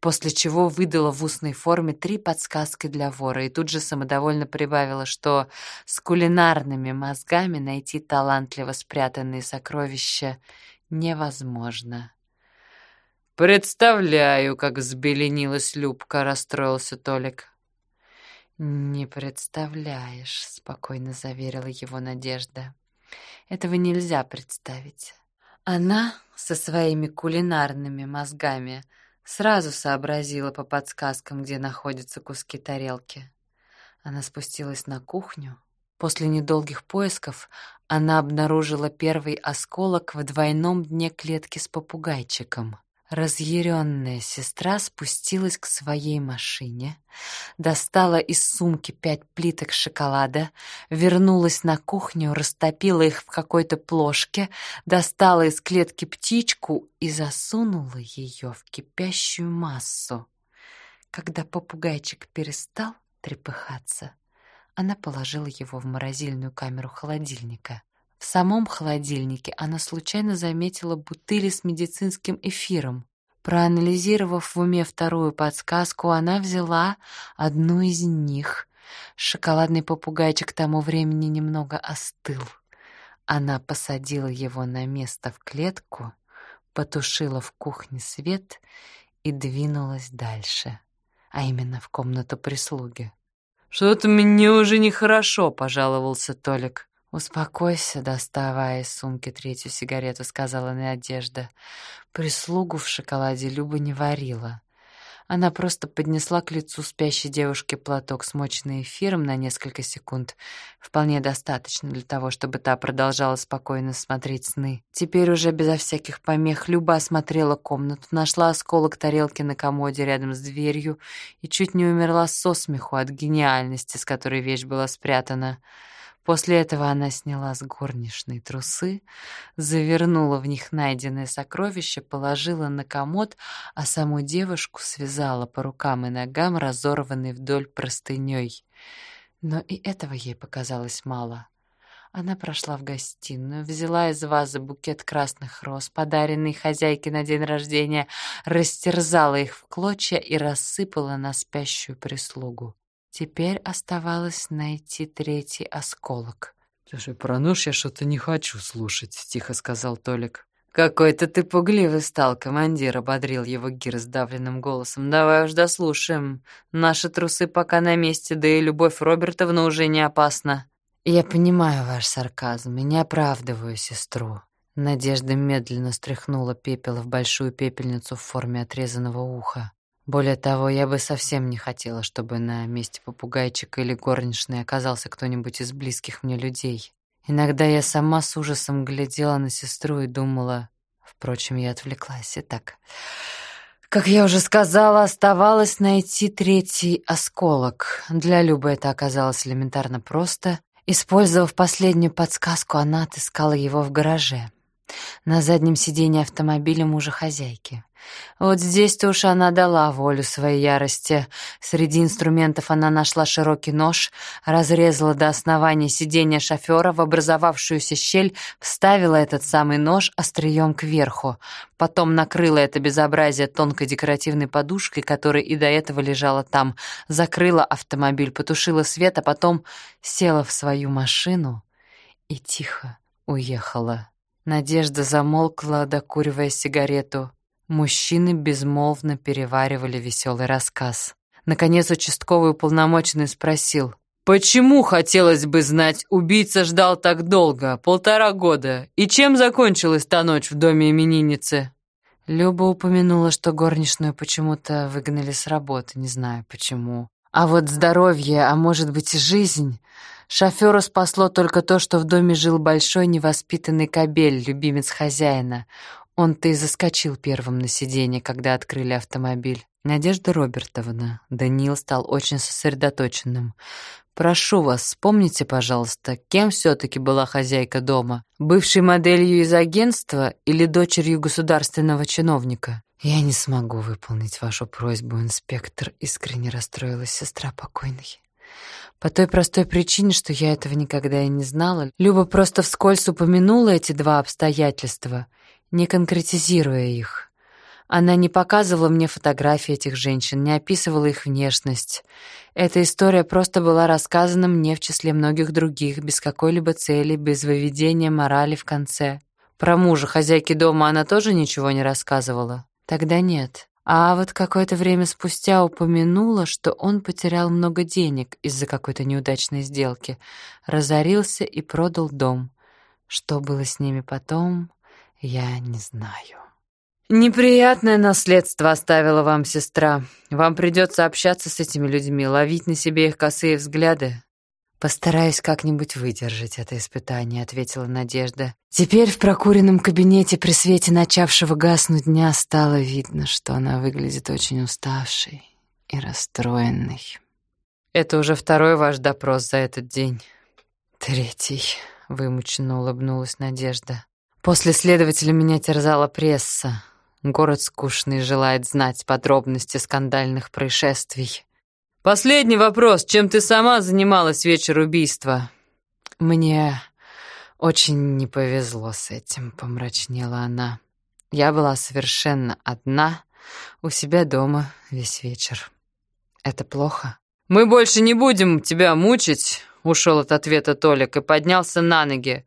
после чего выдала в устной форме три подсказки для вора и тут тут же самодовольно прибавила, что с кулинарными мозгами найти талантливо спрятанные сокровища невозможно. «Представляю, как взбеленилась Любка», — расстроился Толик. «Не представляешь», — спокойно заверила его Надежда. «Этого нельзя представить. Она со своими кулинарными мозгами сразу сообразила по подсказкам, где находятся куски тарелки. Она спустилась на кухню. После недолгих поисков она обнаружила первый осколок в двойном дне клетки с попугайчиком. Разъяренная сестра спустилась к своей машине, достала из сумки пять плиток шоколада, вернулась на кухню, растопила их в какой-то плошке, достала из клетки птичку и засунула ее в кипящую массу. Когда попугайчик перестал, трепыхаться. Она положила его в морозильную камеру холодильника. В самом холодильнике она случайно заметила бутыли с медицинским эфиром. Проанализировав в уме вторую подсказку, она взяла одну из них. Шоколадный попугайчик к тому времени немного остыл. Она посадила его на место в клетку, потушила в кухне свет и двинулась дальше а именно в комнату прислуги. «Что-то мне уже нехорошо», — пожаловался Толик. «Успокойся, доставая из сумки третью сигарету», — сказала Надежда. Прислугу в шоколаде Люба не варила. Она просто поднесла к лицу спящей девушки платок, смоченный эфиром на несколько секунд. Вполне достаточно для того, чтобы та продолжала спокойно смотреть сны. Теперь уже безо всяких помех Люба осмотрела комнату, нашла осколок тарелки на комоде рядом с дверью и чуть не умерла со смеху от гениальности, с которой вещь была спрятана. После этого она сняла с горничной трусы, завернула в них найденное сокровище, положила на комод, а саму девушку связала по рукам и ногам, разорванной вдоль простыней. Но и этого ей показалось мало. Она прошла в гостиную, взяла из вазы букет красных роз, подаренный хозяйке на день рождения, растерзала их в клочья и рассыпала на спящую прислугу. Теперь оставалось найти третий осколок. «Слушай, про нож я что-то не хочу слушать», — тихо сказал Толик. «Какой-то ты пугливый стал, командир», — ободрил его Гир сдавленным голосом. «Давай уж дослушаем. Наши трусы пока на месте, да и любовь Робертовна уже не опасна». «Я понимаю ваш сарказм и не оправдываю сестру». Надежда медленно стряхнула пепел в большую пепельницу в форме отрезанного уха. Более того, я бы совсем не хотела, чтобы на месте попугайчика или горничной оказался кто-нибудь из близких мне людей. Иногда я сама с ужасом глядела на сестру и думала... Впрочем, я отвлеклась. Итак, как я уже сказала, оставалось найти третий осколок. Для Любы это оказалось элементарно просто. Использовав последнюю подсказку, она отыскала его в гараже. На заднем сиденье автомобиля мужа хозяйки. Вот здесь-то уж она дала волю своей ярости. Среди инструментов она нашла широкий нож, разрезала до основания сиденья шофера в образовавшуюся щель, вставила этот самый нож острием кверху. Потом накрыла это безобразие тонкой декоративной подушкой, которая и до этого лежала там, закрыла автомобиль, потушила свет, а потом села в свою машину и тихо уехала. Надежда замолкла, докуривая сигарету. Мужчины безмолвно переваривали веселый рассказ. Наконец участковый уполномоченный спросил. «Почему, хотелось бы знать, убийца ждал так долго, полтора года? И чем закончилась та ночь в доме именинницы?» Люба упомянула, что горничную почему-то выгнали с работы, не знаю почему. А вот здоровье, а может быть и жизнь... Шофера спасло только то, что в доме жил большой невоспитанный кобель, любимец хозяина. Он-то и заскочил первым на сиденье, когда открыли автомобиль. Надежда Робертовна. Даниил стал очень сосредоточенным. «Прошу вас, вспомните, пожалуйста, кем все-таки была хозяйка дома? Бывшей моделью из агентства или дочерью государственного чиновника?» «Я не смогу выполнить вашу просьбу, инспектор», — искренне расстроилась сестра покойной. По той простой причине, что я этого никогда и не знала, Люба просто вскользь упомянула эти два обстоятельства — не конкретизируя их. Она не показывала мне фотографии этих женщин, не описывала их внешность. Эта история просто была рассказана мне в числе многих других, без какой-либо цели, без выведения морали в конце. Про мужа хозяйки дома она тоже ничего не рассказывала? Тогда нет. А вот какое-то время спустя упомянула, что он потерял много денег из-за какой-то неудачной сделки, разорился и продал дом. Что было с ними потом, я не знаю. Неприятное наследство оставила вам сестра. Вам придется общаться с этими людьми, ловить на себе их косые взгляды. Постараюсь как-нибудь выдержать это испытание, ответила Надежда. Теперь в прокуренном кабинете при свете начавшего гаснуть дня стало видно, что она выглядит очень уставшей и расстроенной. Это уже второй ваш допрос за этот день. Третий, вымученно улыбнулась Надежда. После следователя меня терзала пресса. Город скучный желает знать подробности скандальных происшествий. Последний вопрос. Чем ты сама занималась вечер убийства? Мне очень не повезло с этим, помрачнела она. Я была совершенно одна у себя дома весь вечер. Это плохо? Мы больше не будем тебя мучить. Ушел от ответа Толик и поднялся на ноги.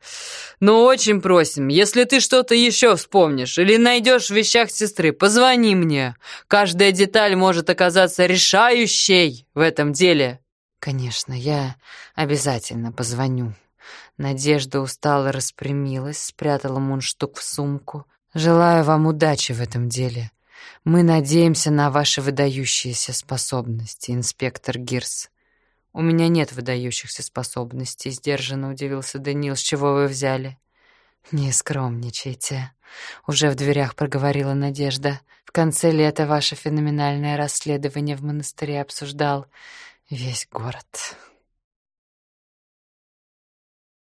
«Но очень просим, если ты что-то еще вспомнишь или найдешь в вещах сестры, позвони мне. Каждая деталь может оказаться решающей в этом деле». «Конечно, я обязательно позвоню». Надежда устало распрямилась, спрятала мундштук в сумку. «Желаю вам удачи в этом деле. Мы надеемся на ваши выдающиеся способности, инспектор Гирс». «У меня нет выдающихся способностей», — сдержанно удивился Даниил. «С чего вы взяли?» «Не скромничайте», — уже в дверях проговорила Надежда. «В конце лета ваше феноменальное расследование в монастыре обсуждал весь город».